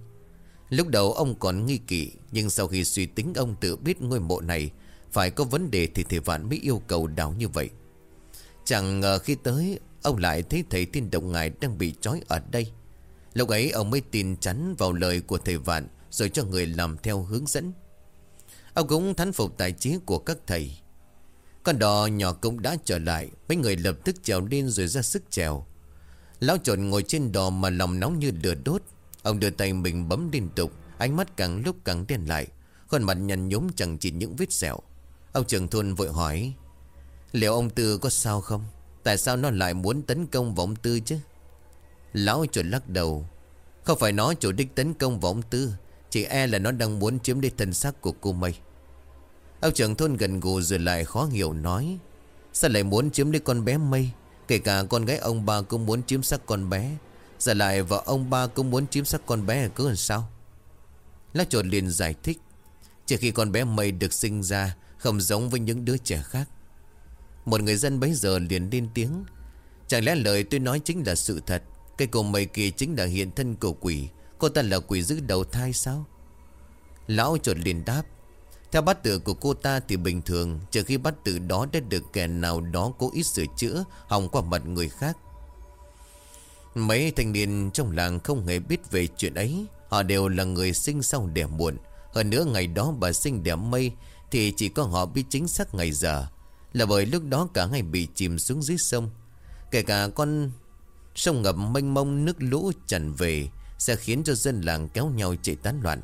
Lúc đầu ông còn nghi kỵ, Nhưng sau khi suy tính ông tự biết ngôi mộ này, Phải có vấn đề thì thầy vạn mới yêu cầu đào như vậy. Chẳng ngờ khi tới, Ông lại thấy thầy tiên động ngài đang bị trói ở đây. Lúc ấy ông mới tin chắn vào lời của thầy vạn, Rồi cho người làm theo hướng dẫn. Ông cũng thán phục tài trí của các thầy. Con đò nhỏ cũng đã trở lại, Mấy người lập tức trèo lên rồi ra sức trèo. Lão trộn ngồi trên đò mà lòng nóng như lửa đốt. Ông đưa tay mình bấm liên tục, Ánh mắt càng lúc càng đen lại, Khuôn mặt nhăn nhúm chẳng chỉ những vết sẹo. Ông trưởng thôn vội hỏi, Liệu ông Tư có sao không? Tại sao nó lại muốn tấn công vào ông Tư chứ? Lão trộn lắc đầu, Không phải nó chủ đích tấn công vào ông Tư, Chỉ e là nó đang muốn chiếm đi thân xác của cô Mây. Ông trưởng thôn gần gù rồi lại khó hiểu nói, Sao lại muốn chiếm lấy con bé Mây? Kể cả con gái ông ba cũng muốn chiếm xác con bé. Giờ lại vợ ông ba cũng muốn chiếm xác con bé cứ làm sao? Lá trộn liền giải thích Chỉ khi con bé mây được sinh ra, Không giống với những đứa trẻ khác. Một người dân bấy giờ liền lên tiếng, Chẳng lẽ lời tôi nói chính là sự thật? Cây cổ mây kỳ chính là hiện thân của quỷ. Cô ta là quỷ giữ đầu thai sao? Lão trộn liền đáp theo bát tự của cô ta thì bình thường, Trừ khi bát tự đó đã được kẻ nào đó cố ý sửa chữa hỏng qua mặt người khác. Mấy thanh niên trong làng không hề biết về chuyện ấy. Họ đều là người sinh sau đẻ muộn. Hơn nữa ngày đó bà sinh đẻ mây Thì chỉ có họ biết chính xác ngày giờ. Là bởi lúc đó cả ngày bị chìm xuống dưới sông. Kể cả con sông ngập mênh mông nước lũ tràn về Sẽ khiến cho dân làng kéo nhau chạy tán loạn.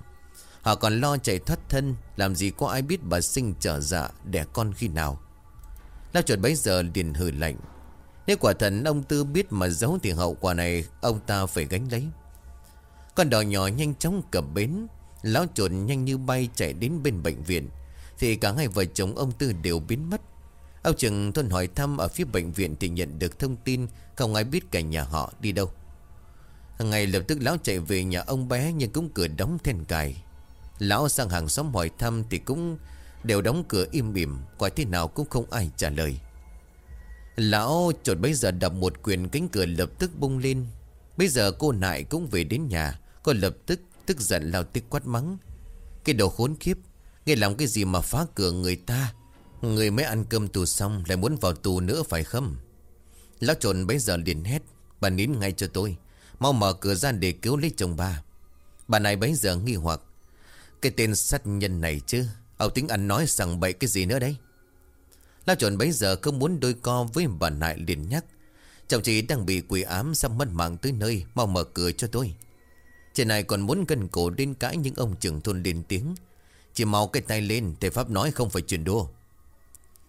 Họ còn lo chạy thoát thân, Làm gì có ai biết bà sinh trở dạ đẻ con khi nào Lao chuột bấy giờ liền hừ lạnh nếu quả thần ông Tư biết mà giấu thì hậu quả này, ông ta phải gánh lấy. Con đò nhỏ nhanh chóng cập bến. Lão trộn nhanh như bay chạy đến bên bệnh viện. Thì cả hai vợ chồng ông Tư đều biến mất. Ông Trừng thôn hỏi thăm ở phía bệnh viện thì nhận được thông tin, không ai biết cả nhà họ đi đâu. Hằng ngày lập tức lão chạy về nhà ông bé nhưng cũng cửa đóng then cài. Lão sang hàng xóm hỏi thăm thì cũng đều đóng cửa im ỉm, quả thế nào cũng không ai trả lời. Lão chột bây giờ đập một quyền cánh cửa lập tức bung lên. Bây giờ cô nại cũng về đến nhà Cô lập tức tức giận lao tích quát mắng. Cái đồ khốn kiếp Nghe làm cái gì mà phá cửa người ta? Người mới ăn cơm tù xong Lại muốn vào tù nữa phải không? Lão trộn bấy giờ liền hét Bà nín ngay cho tôi Mau mở cửa ra để cứu lấy chồng bà. Bà này bấy giờ nghi hoặc cái tên sát nhân này chứ? Ông tính ăn nói rằng bậy cái gì nữa đấy? Lão trộn bấy giờ không muốn đôi co với bà nại liền nhắc. Chồng chị đang bị quỷ ám Sắp mất mạng tới nơi, Mau mở cửa cho tôi. Trên này còn muốn gần cổ đến cãi những ông trưởng thôn lên tiếng. Chỉ mau cái tay lên, Thầy Pháp nói không phải chuyện đua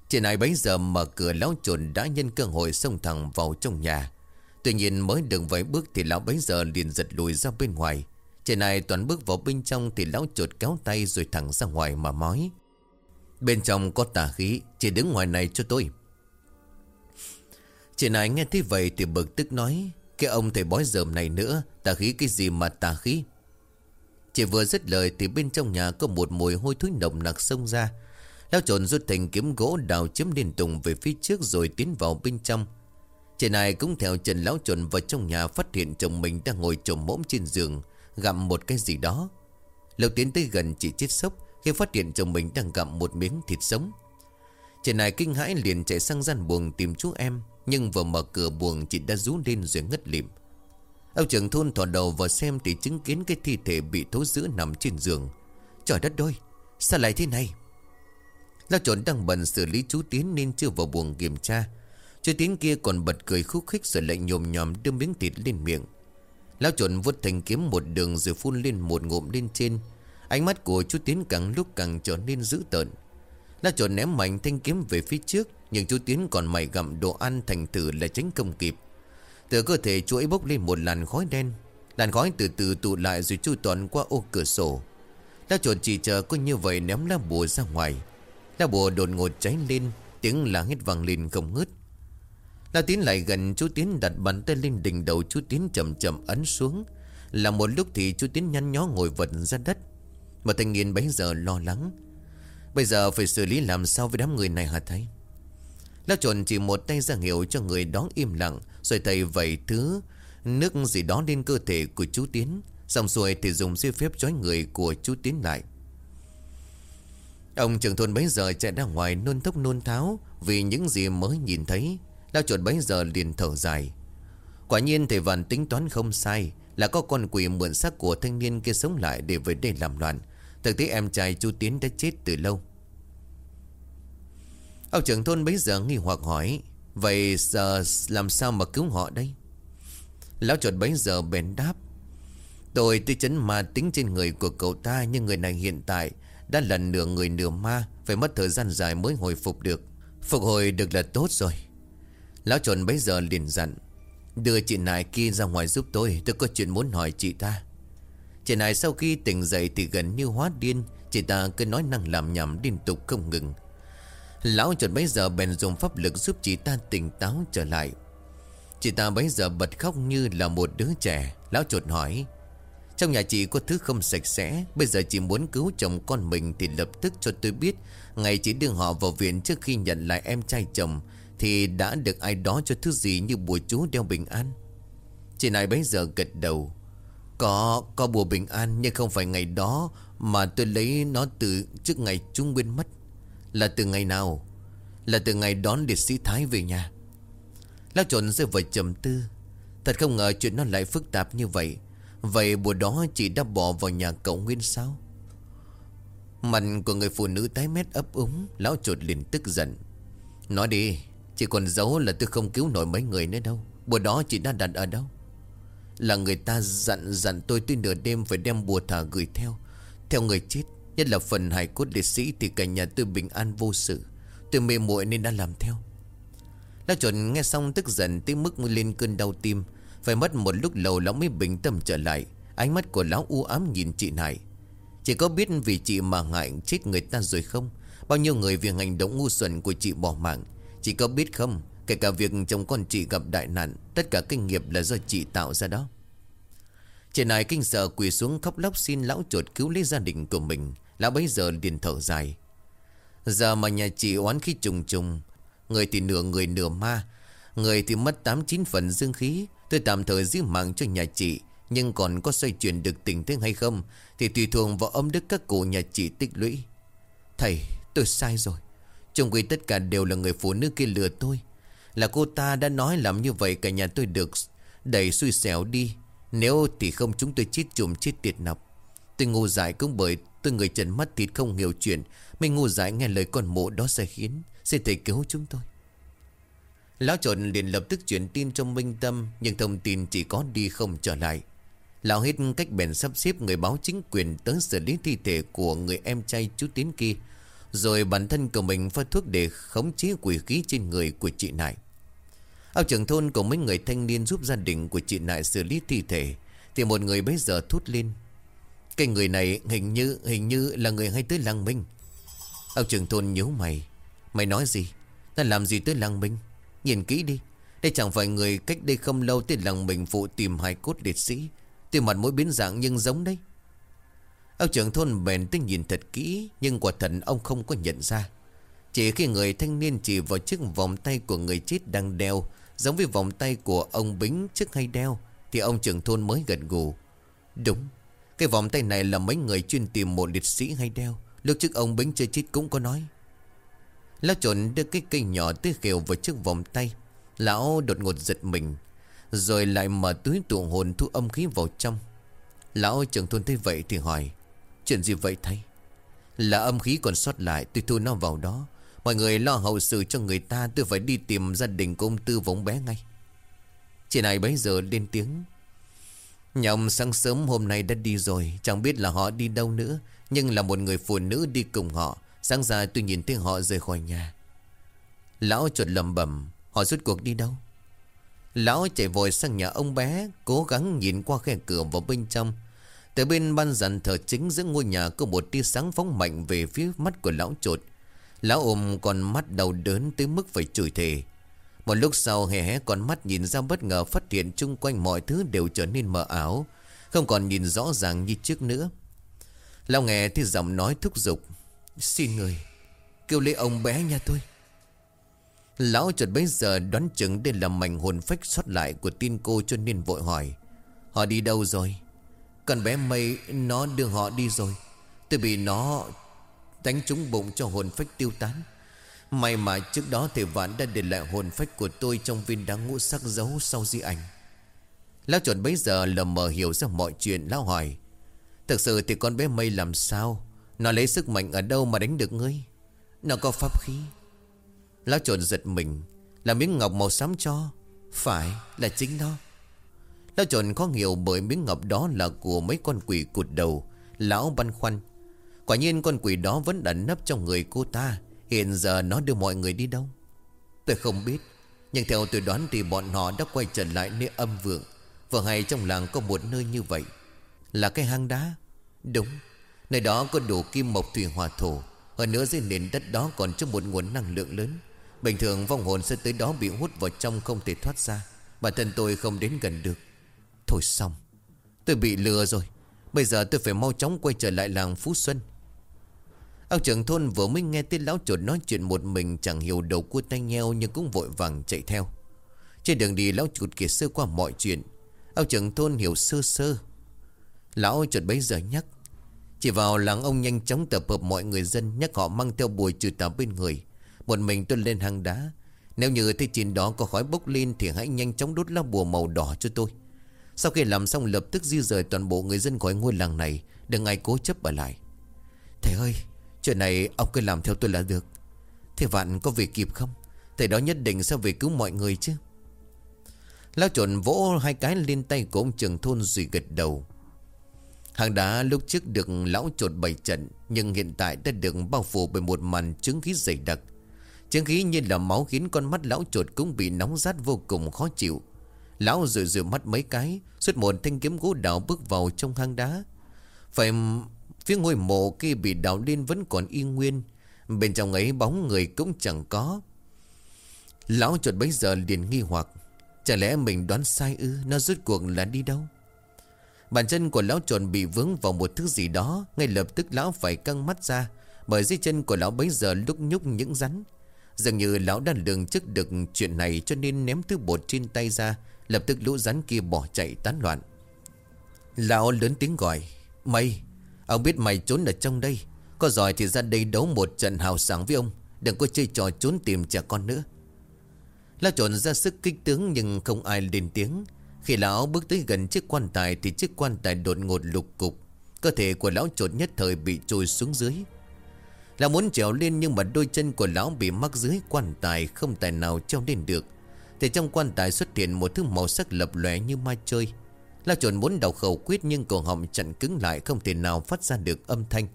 Trên này bấy giờ mở cửa, lão trộn đã nhân cơ hội xông thẳng vào trong nhà. Tuy nhiên mới đường vài bước thì lão bấy giờ liền giật lùi ra bên ngoài. Trên này toàn bước vào bên trong thì lão chuột kéo tay rồi thẳng ra ngoài mà mói Bên trong có tà khí Chỉ đứng ngoài này cho tôi. Chị này nghe thấy vậy thì bực tức nói, Cái ông thầy bói dởm này nữa, Tà khí cái gì mà tà khí? Chỉ vừa dứt lời thì bên trong nhà Có một mùi hôi thối nồng nặc xông ra. Lão trộn rút thành kiếm gỗ đào chiếm liên tục về phía trước Rồi tiến vào bên trong. Chị này cũng theo Trần Lão trộn vào trong nhà Phát hiện chồng mình đang ngồi trồm mõm trên giường. Gặm một cái gì đó. Lâu tiến tới gần chị chết sốc Khi phát hiện chồng mình đang gặm một miếng thịt sống. Chị này kinh hãi liền chạy sang gian buồng tìm chú em, Nhưng vừa mở cửa buồng chị đã rú lên rồi ngất lịm. Ông trưởng thôn thò đầu vào xem Thì chứng kiến cái thi thể bị thố dữ nằm trên giường. Trời đất đôi Sao lại thế này? Lão trốn đang bận xử lý chú Tiến Nên chưa vào buồng kiểm tra. Chú Tiến kia còn bật cười khúc khích Rồi lại nhồm nhòm đưa miếng thịt lên miệng. Lão trộn vuốt thành kiếm một đường Rồi phun lên một ngụm lên trên. Ánh mắt của chú Tiến càng lúc càng trở nên dữ tợn. Lão trộn ném mạnh thanh kiếm về phía trước, Nhưng chú Tiến còn mày gặm đồ ăn thành thử là tránh công kịp. Từ cơ thể chú ấy bốc lên một làn khói đen. Làn khói từ từ tụ lại rồi chui toàn qua ô cửa sổ. Lão trộn chỉ chờ có như vậy ném lá bùa ra ngoài. Lá bùa đột ngột cháy lên, Tiếng là hết vang lên không ngớt. Lão Tiến lại gần chú Tiến đặt bàn tay lên đỉnh đầu chú Tiến chậm chậm ấn xuống. Là một lúc thì chú Tiến nhăn nhó ngồi vật ra đất. Mà thanh niên bấy giờ lo lắng. Bây giờ phải xử lý làm sao với đám người này hả thầy? Lão trộn chỉ một tay ra hiệu cho người đó im lặng, Rồi thầy vẩy thứ Nước gì đó lên cơ thể của chú Tiến. Xong rồi thì dùng dây phép trói người của chú Tiến lại. Ông trưởng thôn bấy giờ chạy ra ngoài nôn thốc nôn tháo Vì những gì mới nhìn thấy. Lão chuột bấy giờ liền thở dài. Quả nhiên thầy Văn tính toán không sai, Là có con quỷ mượn xác của thanh niên kia sống lại Để về đây làm loạn. Thực tế em trai chú Tiến đã chết từ lâu. Ông trưởng thôn bấy giờ nghi hoặc hỏi, Vậy giờ làm sao mà cứu họ đây? Lão chuột bấy giờ bèn đáp, Tôi tư chấn ma tính trên người của cậu ta, Nhưng người này hiện tại Đã lần nửa người nửa ma, Phải mất thời gian dài mới hồi phục được. Phục hồi được là tốt rồi. Lão chuột bấy giờ liền dặn, Đưa chị này kia ra ngoài giúp tôi Tôi có chuyện muốn hỏi chị ta. Chị này sau khi tỉnh dậy thì gần như hóa điên, Chị ta cứ nói năng làm nhầm liên tục không ngừng. Lão chuẩn bấy giờ bèn dùng pháp lực giúp chị ta tỉnh táo trở lại. Chị ta bấy giờ bật khóc như là một đứa trẻ. Lão chuột hỏi, Trong nhà chị có thứ không sạch sẽ? Bây giờ chị muốn cứu chồng con mình Thì lập tức cho tôi biết. Ngày chị đưa họ vào viện trước khi nhận lại em trai chồng thì đã được ai đó cho thứ gì như bùa chú đeo bình an. Chị này bấy giờ gật đầu. Có, có bùa bình an Nhưng không phải ngày đó Mà tôi lấy nó từ trước ngày chúng Nguyên mất. Là từ ngày nào? Là từ ngày đón liệt sĩ Thái về nhà. Lão trộn rơi vào trầm tư. Thật không ngờ chuyện nó lại phức tạp như vậy. Vậy bùa đó chị đã bỏ vào nhà cậu Nguyên sao? Mặt của người phụ nữ tái mét ấp úng Lão trột liền tức giận. Nói đi Chị còn giấu là tôi không cứu nổi mấy người nữa đâu. Bùa đó chị đã đặt ở đâu? Là người ta dặn dặn tôi tới nửa đêm Phải đem bùa thả gửi theo. Theo người chết, Nhất là phần hài cốt liệt sĩ Thì cả nhà tôi bình an vô sự. Tôi mê muội nên đã làm theo. Lão chuẩn nghe xong tức giận tới mức lên cơn đau tim. Phải mất một lúc lâu lão mới bình tâm trở lại. Ánh mắt của lão u ám nhìn chị này Chỉ có biết vì chị mà ngại chết người ta rồi không? Bao nhiêu người vì hành động ngu xuẩn của chị bỏ mạng. Chị có biết không, Kể cả việc chồng con chị gặp đại nạn, Tất cả kinh nghiệp là do chị tạo ra đó. Chị này kinh sợ quỳ xuống khóc lóc xin lão chuột cứu lấy gia đình của mình. Lão bấy giờ liền thở dài. Giờ mà nhà chị oán khí trùng trùng, Người thì nửa người nửa ma, Người thì mất 8-9 phần dương khí. Tôi tạm thời giữ mạng cho nhà chị, Nhưng còn có xoay chuyển được tình thế hay không, Thì tùy thuộc vào âm đức các cụ nhà chị tích lũy. Thầy, tôi sai rồi. Trong quy tất cả đều là người phụ nữ kia lừa tôi, Là cô ta đã nói làm như vậy, cả nhà tôi được Đẩy xui xẻo đi. Nếu thì không chúng tôi chết chùm chết tiệt nọc Tôi ngu dại cũng bởi tôi người trần mắt thịt không hiểu chuyện. Mình ngu dại nghe lời con mộ đó sẽ khiến, sẽ thể cứu chúng tôi. Lão trộn liền lập tức chuyển tin cho Minh Tâm, Nhưng thông tin chỉ có đi không trở lại. Lão hết cách bèn sắp xếp người báo chính quyền tới xử lý thi thể của người em trai chú Tiến kia. Rồi bản thân của mình pha thuốc để khống chế quỷ khí trên người của chị Nại. Ông trưởng thôn cùng mấy người thanh niên giúp gia đình của chị Nại xử lý thi thể, Thì một người bây giờ thút lên. Cái người này hình như hình như là người hay tới Lăng Minh. Ông trưởng thôn nhớ mày. Mày nói gì? Ta làm gì tới Lăng Minh? Nhìn kỹ đi. Đây chẳng phải người cách đây không lâu tới Lăng Minh phụ tìm hai cốt liệt sĩ. Tuy mặt mũi biến dạng nhưng giống đấy. Ông trưởng thôn bèn tinh nhìn thật kỹ, Nhưng quả thật ông không có nhận ra. Chỉ khi người thanh niên chỉ vào chiếc vòng tay của người chết đang đeo, Giống với vòng tay của ông Bính trước hay đeo, Thì ông trưởng thôn mới gật gù. Đúng, Cái vòng tay này là mấy người chuyên tìm một liệt sĩ hay đeo. Lúc trước ông Bính chơi chết cũng có nói. Lão trộn đưa cái cây nhỏ tới khều vào chiếc vòng tay. Lão đột ngột giật mình, Rồi lại mở túi tụ hồn thu âm khí vào trong. Lão trưởng thôn thấy vậy thì hỏi Chuyện gì vậy thầy? Là âm khí còn sót lại, tôi thu nó vào đó. Mọi người lo hậu sự cho người ta, Tôi phải đi tìm gia đình công tư vống bé ngay. Chị này bấy giờ lên tiếng. Nhà ông sáng sớm hôm nay đã đi rồi, Chẳng biết là họ đi đâu nữa, Nhưng là một người phụ nữ đi cùng họ. Sáng ra tôi nhìn thấy họ rời khỏi nhà. Lão chuột lầm bẩm, Họ rút cuộc đi đâu? Lão chạy vội sang nhà ông bé, Cố gắng nhìn qua khe cửa vào bên trong. Từ bên ban dàn thờ chính giữa ngôi nhà Có một tia sáng phóng mạnh về phía mắt của lão chuột Lão ôm con mắt đầu đớn tới mức phải chửi thề. Một lúc sau, hé hé con mắt nhìn ra bất ngờ phát hiện chung quanh mọi thứ đều trở nên mờ ảo, Không còn nhìn rõ ràng như trước nữa. Lão nghe thì giọng nói thúc giục, Xin người, Kêu lấy ông bé nhà tôi. Lão chợt bấy giờ đoán chừng đây là mảnh hồn phách sót lại của tin cô cho nên vội hỏi, Họ đi đâu rồi? Con bé mây, nó đưa họ đi rồi. Tôi bị nó đánh trúng bụng cho hồn phách tiêu tán. May mà trước đó thầy vãn đã để lại hồn phách của tôi trong viên đá ngũ sắc giấu sau di ảnh. Lão chuẩn bấy giờ lờ mờ hiểu ra mọi chuyện, Lão hỏi, Thực sự thì con bé mây làm sao? Nó lấy sức mạnh ở đâu mà đánh được ngươi? Nó có pháp khí? Lão trộn giật mình, Là miếng ngọc màu xám cho. Phải, là chính nó Lão trộn khó hiểu bởi miếng ngọc đó là của mấy con quỷ cụt đầu, Lão băn khoăn. Quả nhiên con quỷ đó vẫn ẩn nấp trong người cô ta. Hiện giờ nó đưa mọi người đi đâu? Tôi không biết. Nhưng theo tôi đoán thì bọn họ đã quay trở lại nơi âm vượng. Vừa hay trong làng có một nơi như vậy. Là cái hang đá? Đúng. Nơi đó có đủ kim mộc thủy hòa thổ. Hơn nữa dưới nền đất đó còn chứa một nguồn năng lượng lớn. Bình thường vong hồn sẽ tới đó bị hút vào trong không thể thoát ra. Bản thân tôi không đến gần được. Thôi xong. Tôi bị lừa rồi. Bây giờ tôi phải mau chóng quay trở lại làng Phú Xuân. Ông trưởng thôn vừa mới nghe tên lão chuột nói chuyện một mình Chẳng hiểu đầu cua tay nheo Nhưng cũng vội vàng chạy theo. Trên đường đi, lão chuột kể sơ qua mọi chuyện. Ông trưởng thôn hiểu sơ sơ. Lão chuột bấy giờ nhắc, chỉ vào làng ông nhanh chóng tập hợp mọi người dân, Nhắc họ mang theo bùi trừ tà bên người. Một mình tôi lên hang đá. Nếu như thấy trên đó có khói bốc lên Thì hãy nhanh chóng đốt lá bùa màu đỏ cho tôi. Sau khi làm xong lập tức di rời toàn bộ người dân khỏi ngôi làng này Đừng ai cố chấp ở lại. Thầy ơi, Chuyện này ông cứ làm theo tôi là được. Thầy vạn có về kịp không? Thầy đó nhất định sẽ về cứu mọi người chứ. Lão trộn vỗ hai cái lên tay của ông trường thôn rồi gật đầu. Hàng đá lúc trước được lão trột bày trận, Nhưng hiện tại đã được bao phủ bởi một màn chứng khí dày đặc. Chứng khí như là máu khiến con mắt lão trột cũng bị nóng rát vô cùng khó chịu. Lão rửa rửa mắt mấy cái Xuất một thanh kiếm gỗ đào bước vào trong hang đá. Phải phía ngôi mộ kia bị đào lên vẫn còn y nguyên, Bên trong ấy bóng người cũng chẳng có. Lão chuột bấy giờ liền nghi hoặc, Chả lẽ mình đoán sai ư, Nó rốt cuộc là đi đâu? Bàn chân của lão chuột bị vướng vào một thứ gì đó, Ngay lập tức lão phải căng mắt ra, Bởi dưới chân của lão bấy giờ lúc nhúc những rắn. Dường như lão đã lường trước được chuyện này Cho nên ném thứ bột trên tay ra Lập tức lũ rắn kia bỏ chạy tán loạn. Lão lớn tiếng gọi, Mày, Ông biết mày trốn ở trong đây. Có giỏi thì ra đây đấu một trận hào sáng với ông, Đừng có chơi trò trốn tìm trẻ con nữa. Lão trộn ra sức kích tướng Nhưng không ai lên tiếng. Khi lão bước tới gần chiếc quan tài Thì chiếc quan tài đột ngột lục cục. Cơ thể của lão trộn nhất thời bị trôi xuống dưới. Lão muốn trèo lên Nhưng mà đôi chân của lão bị mắc dưới quan tài Không tài nào treo lên được. Thì trong quan tài xuất hiện một thứ màu sắc lập lòe như ma chơi. La trộn muốn đọc khẩu quyết Nhưng cổ họng chặn cứng lại, Không thể nào phát ra được âm thanh.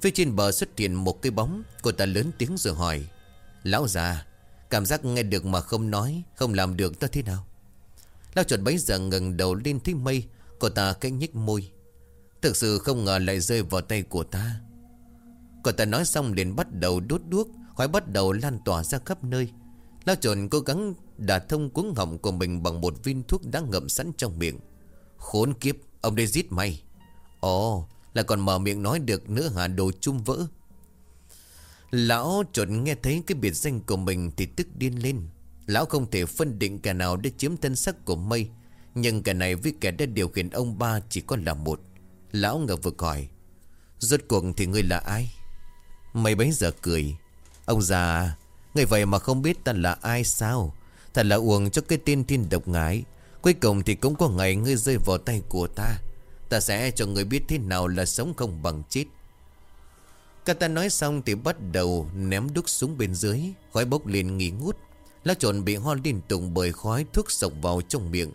Phía trên bờ xuất hiện một cái bóng, Cô ta lớn tiếng rồi hỏi, Lão già, Cảm giác nghe được mà không nói, Không làm được ta thế nào? Lão chuẩn bấy giờ ngẩng đầu lên thấy mây, Cô ta cách nhích môi. Thực sự không ngờ lại rơi vào tay của ta. Cô ta nói xong liền bắt đầu đốt đuốc, Khói bắt đầu lan tỏa ra khắp nơi. Lão trồn cố gắng đả thông cuống họng của mình Bằng một viên thuốc đã ngậm sẵn trong miệng. Khốn kiếp, Ông đây giết mày. Ồ là còn mở miệng nói được nữa hả, đồ chung vỡ? Lão trộn nghe thấy cái biệt danh của mình thì tức điên lên. Lão không thể phân định kẻ nào để chiếm thân sắc của mây, Nhưng kẻ này với kẻ đã điều khiển ông ba chỉ có là một. Lão ngờ vực hỏi, Rốt cuộc thì ngươi là ai? Mây bấy giờ cười, Ông già Người vậy mà không biết ta là ai sao? Thật là uổng cho cái tên thiên độc ngái. Cuối cùng thì cũng có ngày ngươi rơi vào tay của ta. Ta sẽ cho người biết thế nào là sống không bằng chết. Cả ta nói xong thì bắt đầu ném đúc xuống bên dưới. Khói bốc lên nghỉ ngút. Lá trộn bị ho liên tục bởi khói thuốc sộc vào trong miệng.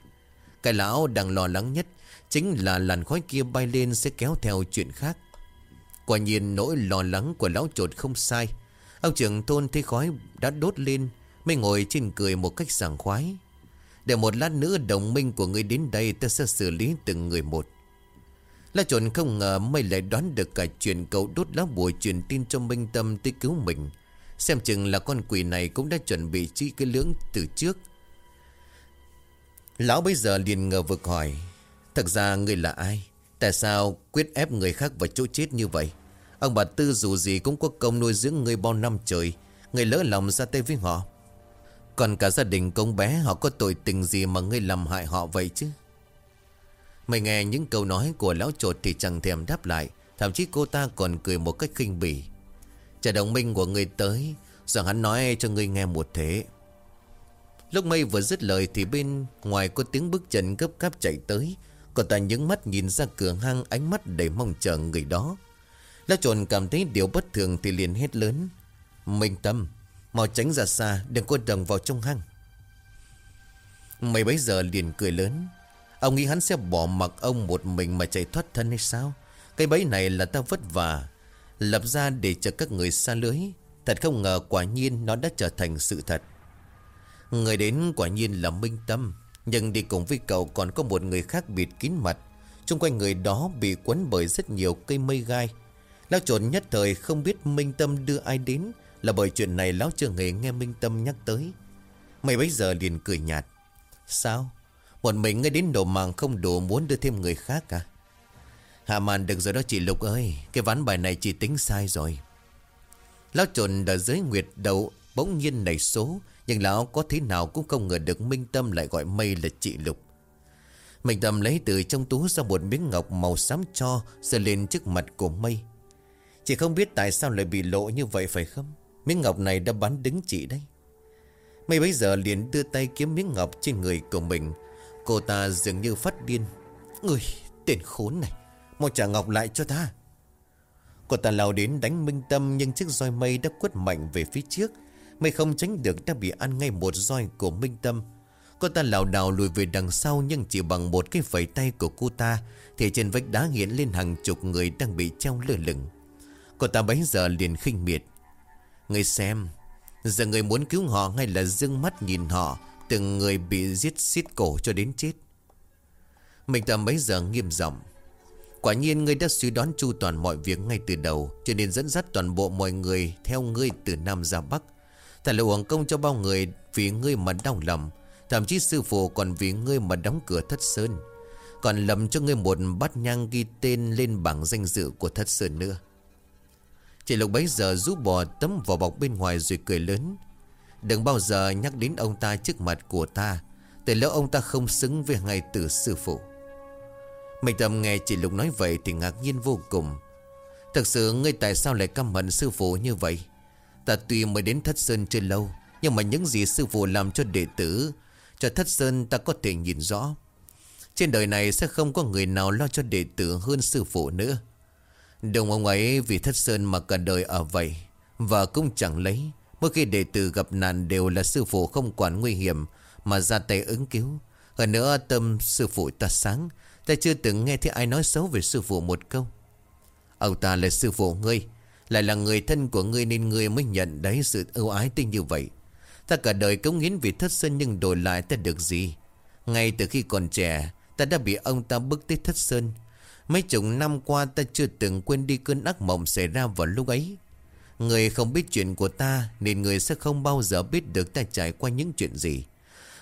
Cái lão đang lo lắng nhất Chính là làn khói kia bay lên sẽ kéo theo chuyện khác. Quả nhiên nỗi lo lắng của lão trột không sai. Ông trưởng thôn thấy khói đã đốt lên, Mới ngồi trên cười một cách sảng khoái Để một lát nữa đồng minh của người đến đây, Ta sẽ xử lý từng người một La trộn không ngờ mày lại đoán được cả chuyện cậu đốt lá bùa truyền tin cho Minh Tâm tới cứu mình. Xem chừng là con quỷ này cũng đã chuẩn bị chi cái lưỡng từ trước. Lão bây giờ liền ngờ vực hỏi. Thật ra người là ai? Tại sao quyết ép người khác vào chỗ chết như vậy? Ông bà Tư dù gì cũng có công nuôi dưỡng người bao năm trời. Người lỡ lòng ra tay với họ. Còn cả gia đình công bé, họ có tội tình gì mà ngươi làm hại họ vậy chứ? Mày nghe những câu nói của lão trột thì chẳng thèm đáp lại, Thậm chí cô ta còn cười một cách khinh bỉ Trả đồng minh của người tới Rằng hắn nói cho ngươi nghe một thế Lúc mây vừa dứt lời Thì bên ngoài có tiếng bước chân gấp gáp chạy tới Cô ta nhướng mắt nhìn ra cửa hang Ánh mắt đầy mong chờ người đó Lão trồn cảm thấy điều bất thường Thì liền hết lớn. Minh tâm, Mau tránh ra xa, Đừng có đồng vào trong hang. Mày bấy giờ liền cười lớn. Ông nghĩ hắn sẽ bỏ mặc ông một mình mà chạy thoát thân hay sao? Cái bẫy này là ta vất vả. Lập ra để cho các người xa lưới. Thật không ngờ quả nhiên nó đã trở thành sự thật. Người đến quả nhiên là Minh Tâm. Nhưng đi cùng với cậu còn có một người khác bịt kín mặt. Trung quanh người đó bị quấn bởi rất nhiều cây mây gai. Lão trộn nhất thời không biết Minh Tâm đưa ai đến Là bởi chuyện này lão chưa hề nghe Minh Tâm nhắc tới. Mày bấy giờ liền cười nhạt. Sao? Một mình ngươi đến đồ màng không đủ muốn đưa thêm người khác à? Hạ màn được rồi đó chị Lục ơi, Cái ván bài này chị tính sai rồi. Lão trộn ở dưới nguyệt đầu, Bỗng nhiên nảy số, Nhưng lão có thế nào cũng không ngờ được Minh Tâm lại gọi mây là chị Lục. Minh Tâm lấy từ trong túi ra một miếng ngọc màu xám cho Giờ lên trước mặt của mây. Chị không biết tại sao lại bị lộ như vậy phải không? Miếng ngọc này đã bắn đứng chị đấy. Mây bây giờ liền đưa tay kiếm miếng ngọc trên người của mình. Cô ta dường như phát điên. Người tên khốn này, Mau trả ngọc lại cho ta. Cô ta lao đến đánh Minh Tâm Nhưng chiếc roi mây đã quất mạnh về phía trước. Mây không tránh được đã bị ăn ngay một roi của Minh Tâm. Cô ta lảo đảo lùi về đằng sau Nhưng chỉ bằng một cái phẩy tay của cô ta Thì trên vách đá hiện lên hàng chục người đang bị treo lơ lửng. Cô ta bấy giờ liền khinh miệt. Người xem, Giờ người muốn cứu họ hay là dưng mắt nhìn họ, Từng người bị giết xiết cổ cho đến chết. Mình tầm mấy giờ nghiêm giọng. Quả nhiên ngươi đã suy đoán chu toàn mọi việc ngay từ đầu, Cho nên dẫn dắt toàn bộ mọi người Theo ngươi từ Nam ra Bắc. Thật là uổng công cho bao người Vì ngươi mà đau lòng, Thậm chí sư phụ còn vì ngươi mà đóng cửa thất sơn. Còn lầm cho ngươi một bát nhang ghi tên Lên bảng danh dự của thất sơn nữa. Chị Lục bấy giờ rút bỏ tấm vỏ bọc bên ngoài rồi cười lớn. Đừng bao giờ nhắc đến ông ta trước mặt của ta Để lỡ ông ta không xứng với ngày tử sư phụ. Mình Tâm nghe chị Lục nói vậy thì ngạc nhiên vô cùng. Thật sự ngươi tại sao lại căm hận sư phụ như vậy? Ta tuy mới đến Thất Sơn chưa lâu, Nhưng mà những gì sư phụ làm cho đệ tử, Cho Thất Sơn ta có thể nhìn rõ. Trên đời này sẽ không có người nào lo cho đệ tử hơn sư phụ nữa. Đồng ông ấy vì Thất Sơn mà cả đời ở vậy. Và cũng chẳng lấy, Mỗi khi đệ tử gặp nạn đều là sư phụ không quản nguy hiểm Mà ra tay ứng cứu. Hơn nữa, tâm sư phụ ta sáng, Ta chưa từng nghe thấy ai nói xấu về sư phụ một câu. Ông ta là sư phụ ngươi, Lại là người thân của ngươi nên ngươi mới nhận đấy sự ưu ái tinh như vậy. Ta cả đời cống hiến vì thất sơn nhưng đổi lại ta được gì? Ngay từ khi còn trẻ, Ta đã bị ông ta bức tới thất sơn Mấy chục năm qua ta chưa từng quên đi cơn ác mộng xảy ra vào lúc ấy. Người không biết chuyện của ta Nên người sẽ không bao giờ biết được ta trải qua những chuyện gì.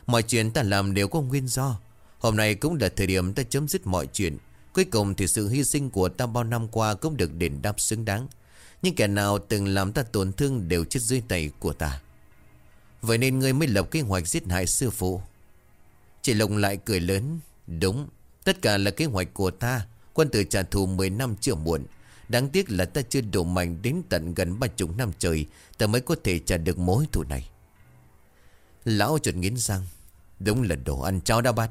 Mọi chuyện ta làm đều có nguyên do. Hôm nay cũng là thời điểm ta chấm dứt mọi chuyện. Cuối cùng thì sự hy sinh của ta bao năm qua Cũng được đền đáp xứng đáng. Nhưng kẻ nào từng làm ta tổn thương Đều chết dưới tay của ta. Vậy nên ngươi mới lập kế hoạch giết hại sư phụ. Chị Lộc lại cười lớn. Đúng, Tất cả là kế hoạch của ta. Quân tử trả thù 10 năm chưa muộn. Đáng tiếc là ta chưa đủ mạnh đến tận gần ba chục năm trời, Ta mới có thể trả được mối thù này. Lão chuột nghiến răng. Đúng là đồ ăn cháo đã bắt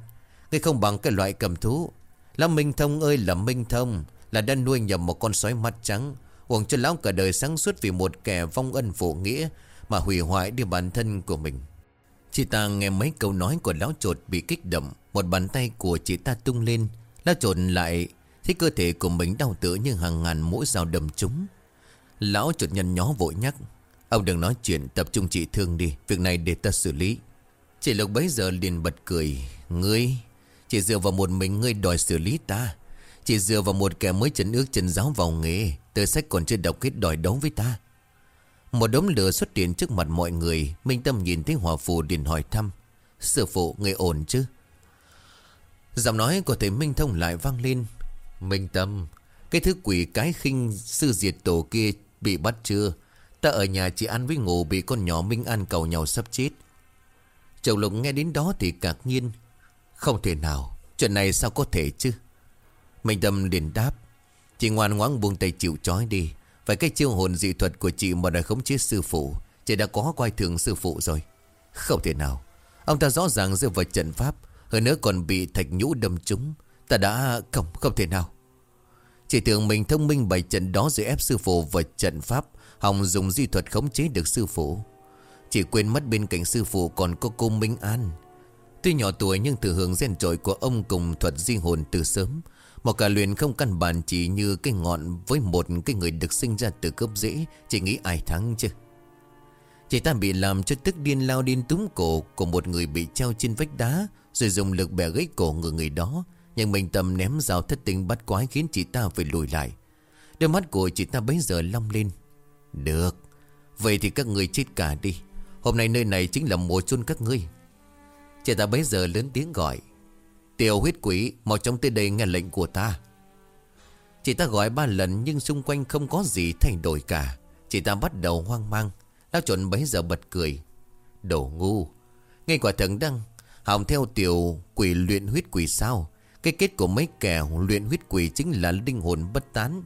Ngươi không bằng cái loại cầm thú. Là Minh Thông ơi là Minh Thông, Là đã nuôi nhầm một con sói mắt trắng, Uổng cho lão cả đời sáng suốt vì một kẻ vong ân phụ nghĩa Mà hủy hoại đi bản thân của mình. Chị ta nghe mấy câu nói của lão trột bị kích động, Một bàn tay của chị ta tung lên, Lão trột lại Thấy cơ thể của mình đau tựa như hàng ngàn mũi dao đâm trúng. Lão chuột nhăn nhó vội nhắc, Ông đừng nói chuyện, tập trung trị thương đi, Việc này để ta xử lý. Chị Lộc bấy giờ liền bật cười, Ngươi, Chỉ dựa vào một mình ngươi đòi xử lý ta. Chỉ dựa vào một kẻ mới chân ước chân giáo vào nghề Tờ sách còn chưa đọc hết đòi đấu với ta. Một đống lửa xuất hiện trước mặt mọi người, Minh Tâm nhìn thấy hòa phù liền hỏi thăm, Sư phụ, người ổn chứ? Giọng nói của thầy Minh Thông lại vang lên Minh Tâm, Cái thứ quỷ cái khinh sư diệt tổ kia bị bắt chưa? Ta ở nhà chỉ ăn với ngủ bị con nhỏ Minh An cầu nhau sắp chết. Châu Lục nghe đến đó thì ngạc nhiên. Không thể nào, Chuyện này sao có thể chứ? Minh Tâm liền đáp. Chị ngoan ngoãn buông tay chịu trói đi. Phải cái chiêu hồn dị thuật của chị mà đã khống chế sư phụ. Chị đã có quay thường sư phụ rồi. Không thể nào. Ông ta rõ ràng rơi vào trận pháp, Hơn nữa còn bị thạch nhũ đâm trúng. Ta đã... Không, không thể nào. Chỉ tưởng mình thông minh bày trận đó rồi ép sư phụ vào trận pháp Hòng dùng di thuật khống chế được sư phụ. Chỉ quên mất bên cạnh sư phụ còn có cô Minh An. Tuy nhỏ tuổi nhưng thừa hưởng gen trội của ông cùng thuật di hồn từ sớm Một cả luyện không căn bản chỉ như cái ngọn với một cái người được sinh ra từ cấp dễ Chỉ nghĩ ai thắng chứ. Chị ta bị làm cho tức điên lao điên túm cổ của một người bị treo trên vách đá Rồi dùng lực bẻ gãy cổ người người đó nhưng mình tầm ném rào thất tình bắt quái khiến chị ta phải lùi lại. Đôi mắt của chị ta bấy giờ long lên. Được, Vậy thì các người chết cả đi. Hôm nay nơi này chính là mùa chôn các ngươi. Chị ta bấy giờ lớn tiếng gọi. Tiểu huyết quỷ, Mau trong tới đây nghe lệnh của ta. Chị ta gọi ba lần Nhưng xung quanh không có gì thay đổi cả. Chị ta bắt đầu hoang mang. Lão chuẩn bấy giờ bật cười. Đồ ngu Ngay quả thần đăng Hòng theo tiểu quỷ luyện huyết quỷ sao? Cái kết của mấy kẻ luyện huyết quỷ Chính là linh hồn bất tán.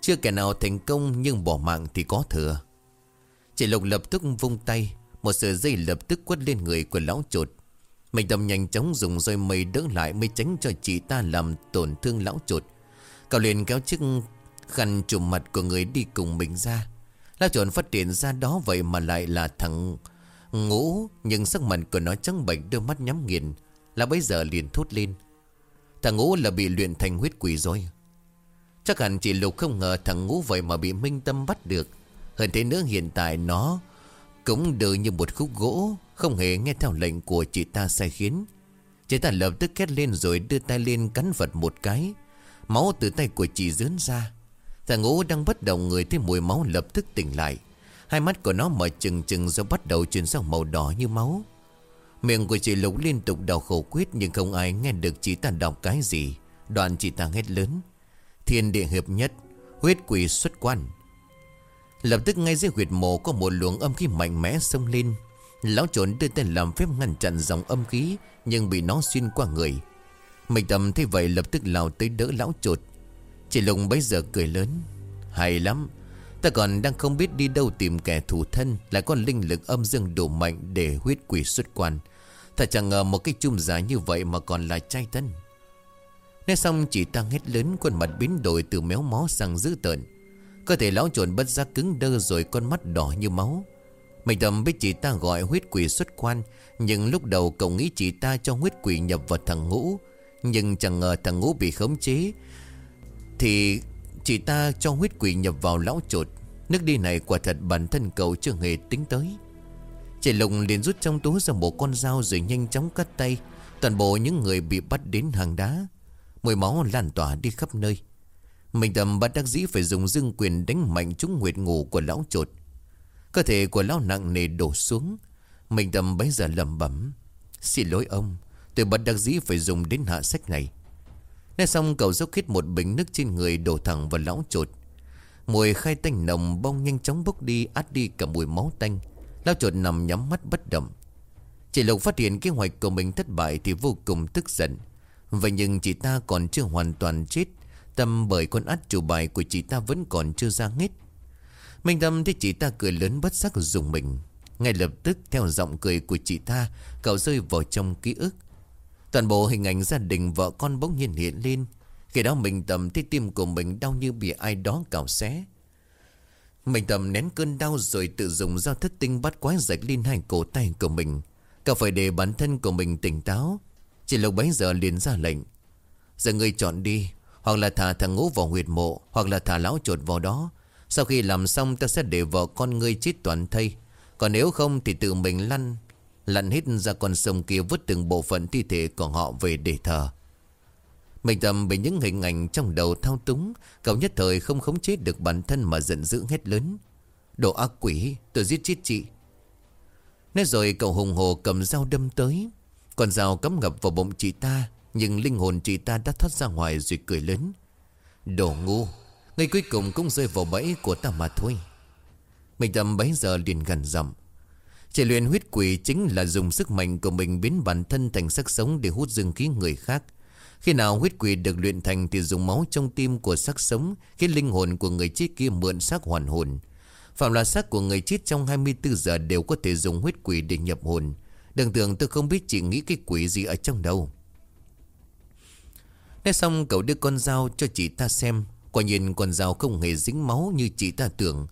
Chưa kẻ nào thành công Nhưng bỏ mạng thì có thừa. Chị Lục lập tức vung tay, Một sợi dây lập tức quất lên người của lão chuột Mình tầm nhanh chóng dùng roi mây đỡ lại Mới tránh cho chị ta làm tổn thương lão chuột Cậu liền kéo chiếc khăn trùm mặt của người đi cùng mình ra. Lão chuột phát triển ra đó vậy mà lại là thằng ngũ, Nhưng sắc mặt của nó trắng bệnh đôi mắt nhắm nghiền. Là bây giờ liền thốt lên. Thằng ngũ là bị luyện thành huyết quỷ rồi. Chắc hẳn chị Lục không ngờ thằng ngũ vậy mà bị Minh Tâm bắt được. Hơn thế nữa hiện tại nó Cũng đừ như một khúc gỗ, Không hề nghe theo lệnh của chị ta sai khiến. Chị ta lập tức két lên rồi đưa tay lên cắn vật một cái. Máu từ tay của chị dướn ra. Thằng ngũ đang bất động người thấy mùi máu lập tức tỉnh lại. Hai mắt của nó mở chừng chừng rồi bắt đầu chuyển sang màu đỏ như máu. Miệng của chị Lục liên tục đọc khẩu quyết Nhưng không ai nghe được chị ta đọc cái gì. Đoạn chị ta hét lớn. Thiên địa hiệp nhất, Huyết quỷ xuất quan. Lập tức ngay dưới huyệt mộ có một luồng âm khí mạnh mẽ xông lên. Lão trốn đưa tay làm phép ngăn chặn dòng âm khí Nhưng bị nó xuyên qua người. Mình tầm thấy vậy lập tức lao tới đỡ lão trột. Chị Lục bấy giờ cười lớn. Hay lắm, Ta còn đang không biết đi đâu tìm kẻ thù thân Lại có linh lực âm dương đủ mạnh Để huyết quỷ xuất quan. Thật chẳng ngờ một cái chung giá như vậy Mà còn là trai tân Nói xong, chị ta hét lớn, Khuôn mặt biến đổi từ méo mó sang dữ tợn. Cơ thể lão trồn bất giác cứng đơ Rồi con mắt đỏ như máu. Mình tầm biết chị ta gọi huyết quỷ xuất quan, Nhưng lúc đầu cậu nghĩ chị ta cho huyết quỷ nhập vào thằng ngũ. Nhưng chẳng ngờ thằng ngũ bị khống chế, Thì chị ta cho huyết quỷ nhập vào lão trột. Nước đi này quả thật bản thân cậu chưa hề tính tới. Trẻ Lùng liền rút trong túi ra một con dao rồi nhanh chóng cắt tay. Toàn bộ những người bị bắt đến hàng đá. Mùi máu lan tỏa đi khắp nơi. Mình tầm bắt đắc dĩ phải dùng dương quyền đánh mạnh trúng nguyệt ngủ của lão trột. Cơ thể của lão nặng nề đổ xuống. Mình tầm bấy giờ lầm bẩm. Xin lỗi ông, Tôi bắt đắc dĩ phải dùng đến hạ sách này. Nói xong, cậu dốc hết một bình nước trên người đổ thẳng vào lão trột. Mùi khai tanh nồng bong nhanh chóng bốc đi, át đi cả mùi máu tanh. Lão chuột nằm nhắm mắt bất động. Chị Lục phát hiện kế hoạch của mình thất bại thì vô cùng tức giận. Vậy nhưng chị ta còn chưa hoàn toàn chết, Tâm bởi con át chủ bài của chị ta vẫn còn chưa ra hết. Minh Tâm thấy chị ta cười lớn bất sắc dùng mình. Ngay lập tức theo giọng cười của chị ta, Cậu rơi vào trong ký ức. Toàn bộ hình ảnh gia đình vợ con bỗng nhiên hiện lên. Khi đó Minh Tâm thấy tim của mình đau như bị ai đó cào xé. Mình tầm nén cơn đau rồi tự dùng dao thất tinh bắt quái rạch lên hai cổ tay của mình. Cả phải để bản thân của mình tỉnh táo. Chỉ Lộc bấy giờ liền ra lệnh. Giờ người chọn đi. Hoặc là thả thằng ngũ vào huyệt mộ, Hoặc là thả lão chuột vào đó. Sau khi làm xong, ta sẽ để vợ con ngươi chết toàn thây. Còn nếu không thì tự mình lăn Lặn hết ra con sông kia vứt từng bộ phận thi thể của họ về để thờ. Mình tầm bởi những hình ảnh trong đầu thao túng, Cậu nhất thời không khống chế được bản thân mà giận dữ hết lớn. Đồ ác quỷ, tôi giết chết chị. Nói rồi cậu hùng hồ cầm dao đâm tới. Con dao cắm ngập vào bụng chị ta, Nhưng linh hồn chị ta đã thoát ra ngoài rồi cười lớn. Đồ ngu Ngay cuối cùng cũng rơi vào bẫy của ta mà thôi. Mình tầm bấy giờ liền gần giọng. Chỉ luyện huyết quỷ chính là dùng sức mạnh của mình biến bản thân thành sắc sống để hút dương khí người khác. Khi nào huyết quỷ được luyện thành thì dùng máu trong tim của xác sống, Khiến linh hồn của người chết kia mượn xác hoàn hồn. Phạm là xác của người chết trong 24 giờ đều có thể dùng huyết quỷ để nhập hồn. Đừng tưởng tôi không biết chị nghĩ cái quỷ gì ở trong đâu. Nói xong, cậu đưa con dao cho chị ta xem. Quả nhiên con dao không hề dính máu như chị ta tưởng.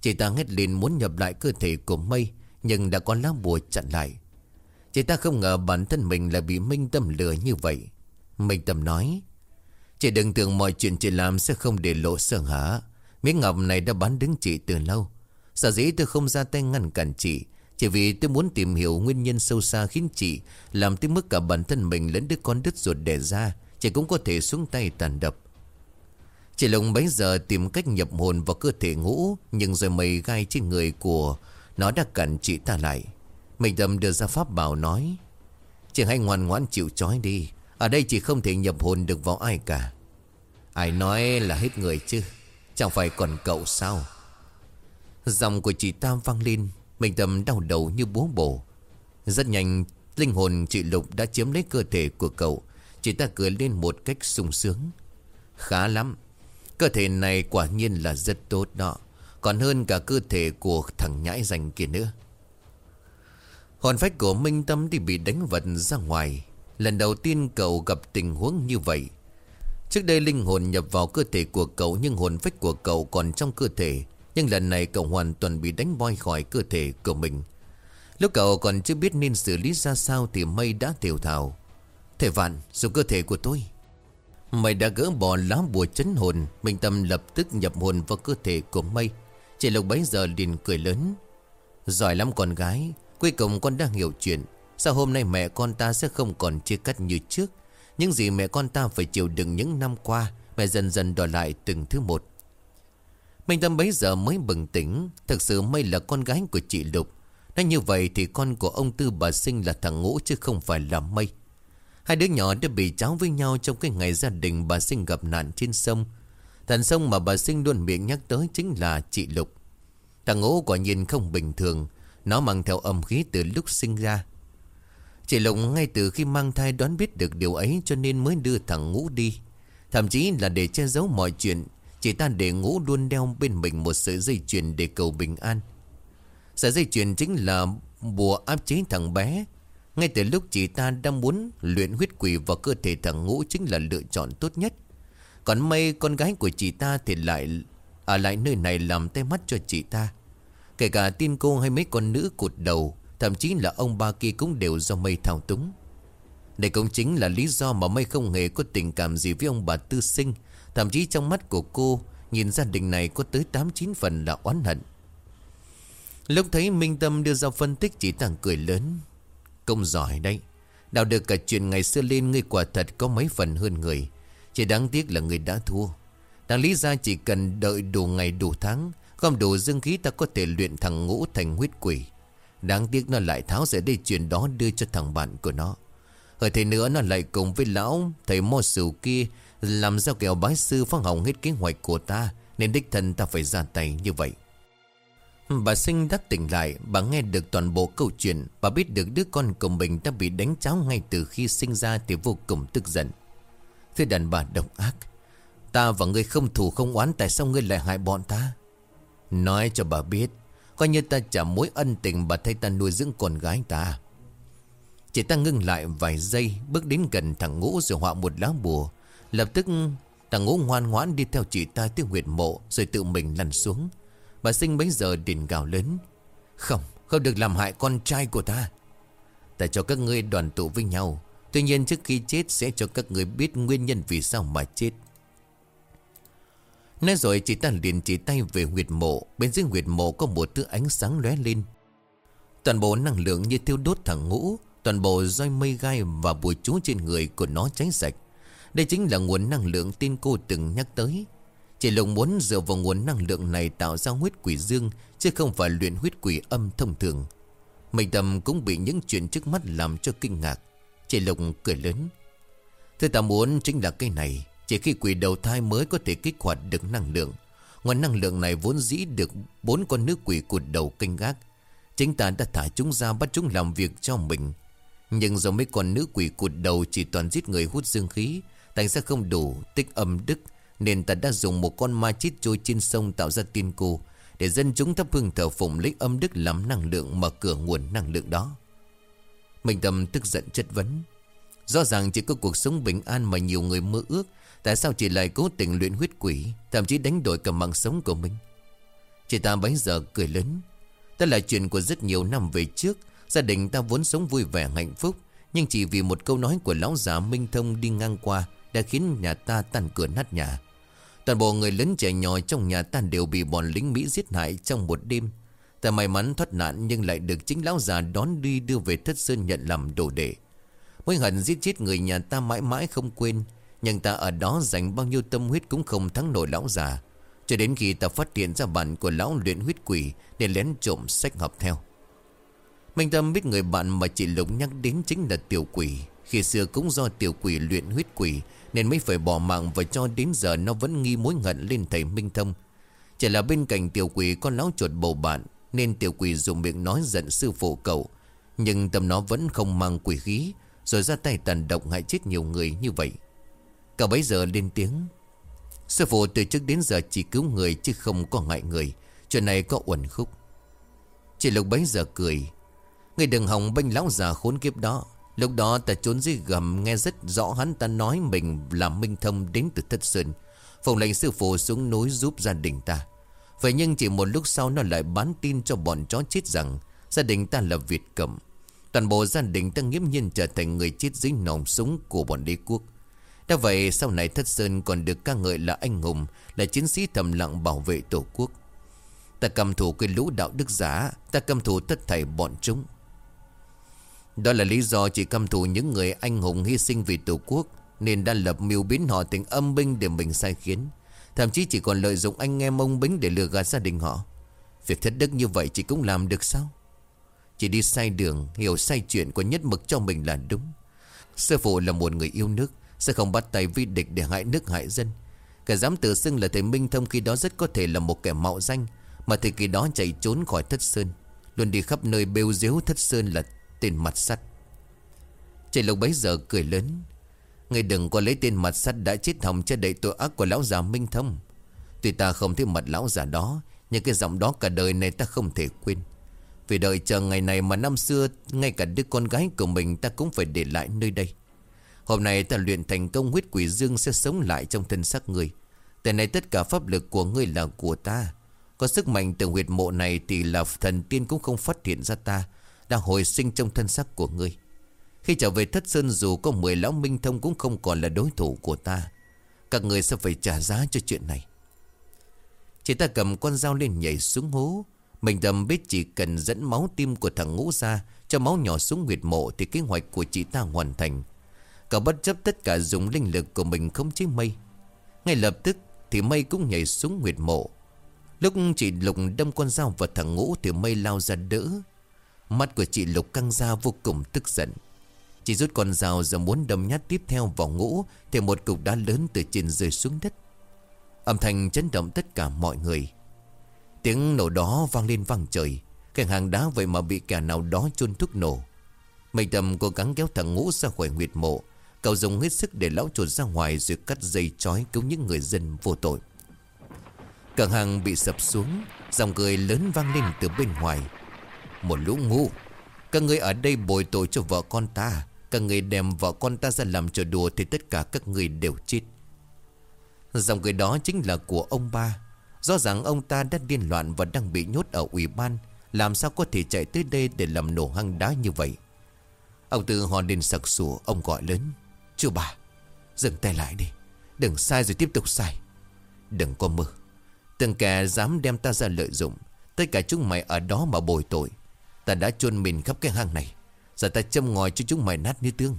Chị ta hét lên muốn nhập lại cơ thể của mây, Nhưng đã có lá bùa chặn lại. Chị ta không ngờ bản thân mình lại bị Minh Tâm lừa như vậy. Minh Tâm nói, Chị đừng tưởng mọi chuyện chị làm sẽ không để lộ sơ hở Miếng ngọc này đã bán đứng chị từ lâu. Sở dĩ tôi không ra tay ngăn cản chị, Chỉ vì tôi muốn tìm hiểu nguyên nhân sâu xa khiến chị Làm tới mức cả bản thân mình lẫn đứa con đứt ruột đẻ ra, Chị cũng có thể xuống tay tàn đập Chị lùng bấy giờ tìm cách nhập hồn vào cơ thể ngũ, Nhưng rồi mây gai trên người của Nó đã cản chị ta lại. Mình tâm đưa ra pháp bảo nói, Chị hãy ngoan ngoãn chịu trói đi. Ở đây chị không thể nhập hồn được vào ai cả. Ai nói là hết người chứ? Chẳng phải còn cậu sao? Dòng của chị ta vang lên Mình tâm đau đầu như búa bổ. Rất nhanh, Linh hồn chị Lục đã chiếm lấy cơ thể của cậu. Chị ta cười lên một cách sung sướng. Khá lắm. Cơ thể này quả nhiên là rất tốt đó. Còn hơn cả cơ thể của thằng nhãi dành kia nữa. Hồn phách của Minh Tâm thì bị đánh vật ra ngoài. Lần đầu tiên cậu gặp tình huống như vậy. Trước đây linh hồn nhập vào cơ thể của cậu, Nhưng hồn phách của cậu còn trong cơ thể. Nhưng lần này cậu hoàn toàn bị đánh boi khỏi cơ thể của mình. Lúc cậu còn chưa biết nên xử lý ra sao Thì mây đã tiểu thảo Thể vạn, dùng cơ thể của tôi. Mày đã gỡ bỏ lá bùa chấn hồn. Minh Tâm lập tức nhập hồn vào cơ thể của mây. Chị Lục bấy giờ liền cười lớn. Giỏi lắm con gái, Cuối cùng con đang hiểu chuyện. Sao hôm nay mẹ con ta sẽ không còn chia cắt như trước? Những gì mẹ con ta phải chịu đựng những năm qua, Mẹ dần dần đòi lại từng thứ một. Minh Tâm bấy giờ mới bừng tỉnh. Thực sự mây là con gái của chị Lục. Nói như vậy thì con của ông Tư bà sinh là thằng Ngũ chứ không phải là mây. Hai đứa nhỏ đã bị cháu với nhau trong cái ngày gia đình bà sinh gặp nạn trên sông. Thằng sông mà bà sinh luôn miệng nhắc tới chính là chị Lục. Thằng Ngũ quả nhiên không bình thường. Nó mang theo âm khí từ lúc sinh ra. Chị Lộc ngay từ khi mang thai đoán biết được điều ấy cho nên mới đưa thằng Ngũ đi. Thậm chí là để che giấu mọi chuyện, chị ta để Ngũ luôn đeo bên mình một sợi dây chuyền để cầu bình an. Sợi dây chuyền chính là bùa áp chế thằng bé. Ngay từ lúc chị ta đang muốn luyện huyết quỷ vào cơ thể thằng Ngũ chính là lựa chọn tốt nhất. Còn mây con gái của chị ta thì lại ở lại nơi này làm tay mắt cho chị ta. Kể cả tin cô hay mấy con nữ cụt đầu Thậm chí là ông ba kia cũng đều do mây thao túng. Đây cũng chính là lý do mà mây không hề có tình cảm gì với ông bà tư sinh. Thậm chí trong mắt của cô, Nhìn gia đình này có tới 8-9 phần là oán hận. Lúc thấy Minh Tâm đưa ra phân tích chỉ thằng cười lớn. Công giỏi đấy. Đào được cả chuyện ngày xưa lên Ngươi quả thật có mấy phần hơn người. Chỉ đáng tiếc là người đã thua. Đáng lý ra chỉ cần đợi đủ ngày đủ tháng, Gom đủ dương khí ta có thể luyện thằng ngũ thành huyết quỷ. Đáng tiếc nó lại tháo rời đây chuyện đó đưa cho thằng bạn của nó. Hơn thế nữa nó lại cùng với lão, Thầy mô sửu kia, Làm sao kèo bái sư phá hỏng hết kế hoạch của ta, Nên đích thân ta phải ra tay như vậy. Bà sinh đã tỉnh lại, Bà nghe được toàn bộ câu chuyện, Bà biết được đứa con của mình đã bị đánh cháo ngay từ khi sinh ra Thì vô cùng tức giận. Thưa đàn bà độc ác, Ta và ngươi không thù không oán Tại sao ngươi lại hại bọn ta? Nói cho bà biết Coi như ta trả mối ân tình bà thay ta nuôi dưỡng con gái ta. Chị ta ngưng lại vài giây Bước đến gần thằng ngũ rồi họa một lá bùa. Lập tức thằng ngũ ngoan ngoãn đi theo chị ta tới huyệt mộ Rồi tự mình lăn xuống. Bà sinh bấy giờ đền gào lớn Không, không được làm hại con trai của ta. Ta cho các ngươi đoàn tụ với nhau. Tuy nhiên trước khi chết sẽ cho các người biết nguyên nhân vì sao mà chết. Nói rồi chị ta liền chỉ tay về huyệt mộ. Bên dưới huyệt mộ có một thứ ánh sáng lóe lên. Toàn bộ năng lượng như thiêu đốt thẳng ngũ, Toàn bộ roi mây gai và bùi chú trên người của nó cháy sạch. Đây chính là nguồn năng lượng tin cô từng nhắc tới. Chị Lùng muốn dựa vào nguồn năng lượng này tạo ra huyết quỷ dương, Chứ không phải luyện huyết quỷ âm thông thường. Mình tầm cũng bị những chuyện trước mắt làm cho kinh ngạc. Chị Lùng cười lớn. Thứ ta muốn chính là cái này chỉ khi quỷ đầu thai mới có thể kích hoạt được năng lượng. Nguồn năng lượng này vốn dĩ được bốn con nữ quỷ cụt đầu canh gác. Chính ta đã thả chúng ra bắt chúng làm việc cho mình. Nhưng do mấy con nữ quỷ cụt đầu chỉ toàn giết người hút dương khí, Thành ra không đủ tích âm đức, Nên ta đã dùng một con ma chít trôi trên sông tạo ra tiên cô, Để dân chúng thắp hương thờ phụng lấy âm đức làm năng lượng mở cửa nguồn năng lượng đó. Mình tâm tức giận chất vấn. Rõ ràng chỉ có cuộc sống bình an mà nhiều người mơ ước Tại sao chị lại cố tình luyện huyết quỷ, Thậm chí đánh đổi cả mạng sống của mình? Chị ta bấy giờ cười lớn. Đó là chuyện của rất nhiều năm về trước. Gia đình ta vốn sống vui vẻ, hạnh phúc. Nhưng chỉ vì một câu nói của lão già Minh Thông đi ngang qua Đã khiến nhà ta tan cửa nát nhà. Toàn bộ người lớn trẻ nhỏ trong nhà ta đều bị bọn lính Mỹ giết hại trong một đêm. Ta may mắn thoát nạn nhưng lại được chính lão già đón đi đưa về thất sơn nhận làm đồ đệ. Mối hận giết chết người nhà ta mãi mãi không quên nhưng ta ở đó dành bao nhiêu tâm huyết cũng không thắng nổi lão già. Cho đến khi ta phát hiện ra bản của lão luyện huyết quỷ Để lén trộm sách học theo. Minh Tâm biết người bạn mà chị Lục nhắc đến chính là tiểu quỷ. Khi xưa cũng do tiểu quỷ luyện huyết quỷ, Nên mới phải bỏ mạng và cho đến giờ nó vẫn nghi mối ngận lên thầy Minh Thông Chỉ là bên cạnh tiểu quỷ có lão chuột bầu bạn, Nên tiểu quỷ dùng miệng nói giận sư phụ cậu. Nhưng tâm nó vẫn không mang quỷ khí, Rồi ra tay tàn độc hại chết nhiều người như vậy. Cậu bấy giờ lên tiếng. Sư phụ từ trước đến giờ chỉ cứu người Chứ không có ngại người. Chuyện này có uẩn khúc. Chị Lục bấy giờ cười. Người đừng hòng bênh lão già khốn kiếp đó. Lúc đó ta trốn dưới gầm Nghe rất rõ hắn ta nói mình là minh thông đến từ thất sơn. Phòng lệnh sư phụ xuống núi giúp gia đình ta. Vậy nhưng chỉ một lúc sau Nó lại bán tin cho bọn chó chết rằng Gia đình ta là Việt Cẩm. Toàn bộ gia đình ta nghiêm nhiên trở thành người chết dưới nòng súng của bọn đế quốc đã vậy, sau này Thất Sơn còn được ca ngợi là anh hùng, Là chiến sĩ thầm lặng bảo vệ tổ quốc. Ta cầm thủ cái lũ đạo đức giả, Ta cầm thủ tất thảy bọn chúng. Đó là lý do chỉ cầm thủ những người anh hùng hy sinh vì tổ quốc, Nên đã lập mưu biến họ thành âm binh để mình sai khiến. Thậm chí chỉ còn lợi dụng anh em ông bính để lừa gạt gia đình họ. Việc thất đức như vậy chỉ cũng làm được sao? Chỉ đi sai đường, Hiểu sai chuyện của nhất mực cho mình là đúng. Sư phụ là một người yêu nước sẽ không bắt tay vi địch để hại nước hại dân. Cả dám tự xưng là thầy Minh Thông khi đó rất có thể là một kẻ mạo danh, Mà thời kỳ đó chạy trốn khỏi thất sơn. Luôn đi khắp nơi bêu diếu thất sơn là tên mặt sắt. Trời Lục bấy giờ cười lớn. Người đừng có lấy tên mặt sắt đã chết hỏng cho đầy tội ác của lão già Minh Thông. Tuy ta không thấy mặt lão già đó, Nhưng cái giọng đó cả đời này ta không thể quên. Vì đợi chờ ngày này mà năm xưa, Ngay cả đứa con gái của mình ta cũng phải để lại nơi đây. Hôm nay ta luyện thành công huyết quỷ dương sẽ sống lại trong thân xác người Từ này tất cả pháp lực của ngươi là của ta. Có sức mạnh từ huyệt mộ này thì là thần tiên cũng không phát hiện ra ta Đang hồi sinh trong thân xác của ngươi. Khi trở về thất sơn dù có 10 lão minh thông cũng không còn là đối thủ của ta. Các người sẽ phải trả giá cho chuyện này. Chị ta cầm con dao lên nhảy xuống hố. Mình đầm biết chỉ cần dẫn máu tim của thằng ngũ ra, Cho máu nhỏ xuống huyệt mộ Thì kế hoạch của chị ta hoàn thành. Cậu bất chấp tất cả dùng linh lực của mình không chế mây. Ngay lập tức Thì mây cũng nhảy xuống nguyệt mộ. Lúc chị Lục đâm con dao vào thằng ngũ Thì mây lao ra đỡ. Mắt của chị Lục căng ra vô cùng tức giận. Chị rút con dao rồi muốn đâm nhát tiếp theo vào ngũ Thì một cục đá lớn từ trên rơi xuống đất. Âm thanh chấn động tất cả mọi người. Tiếng nổ đó vang lên vang trời. Cái hàng đá vậy mà bị kẻ nào đó chôn thuốc nổ. Mây tầm cố gắng kéo thằng ngũ ra khỏi nguyệt mộ. Cậu dùng hết sức để lão chuột ra ngoài Rồi cắt dây chói cứu những người dân vô tội. Cửa hàng bị sập xuống, Dòng cười lớn vang lên từ bên ngoài. Một lũ ngu, Các người ở đây bồi tội cho vợ con ta, Các người đem vợ con ta ra làm trò đùa Thì tất cả các người đều chết. Dòng cười đó chính là của ông ba. Do rằng ông ta đã điên loạn Và đang bị nhốt ở ủy ban, Làm sao có thể chạy tới đây để làm nổ hăng đá như vậy? Ông Tư hò lên sặc sủa Ông gọi lớn. Chú bà, Dừng tay lại đi. Đừng sai rồi tiếp tục sai. Đừng có mơ. Từng kẻ dám đem ta ra lợi dụng, Tất cả chúng mày ở đó mà bồi tội. Ta đã chôn mình khắp cái hang này. Giờ ta châm ngòi cho chúng mày nát như tương.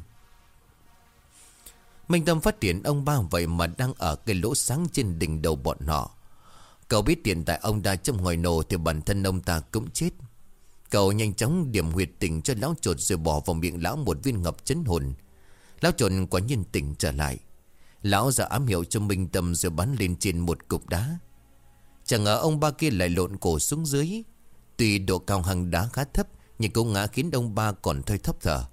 Minh Tâm phát hiện ông ba vậy mà đang ở cái lỗ sáng trên đỉnh đầu bọn họ Cậu biết hiện tại ông đã châm ngòi nổ Thì bản thân ông ta cũng chết. Cậu nhanh chóng điểm huyệt tình cho lão chuột Rồi bỏ vào miệng lão một viên ngọc chấn hồn Lão trộn quả nhiên tỉnh trở lại. Lão ra ám hiệu cho Minh Tâm Rồi bắn lên trên một cục đá. Chẳng ngờ ông ba kia lại lộn cổ xuống dưới. Tuy độ cao hàng đá khá thấp, Nhưng cũng ngã khiến ông ba còn thôi thấp thở.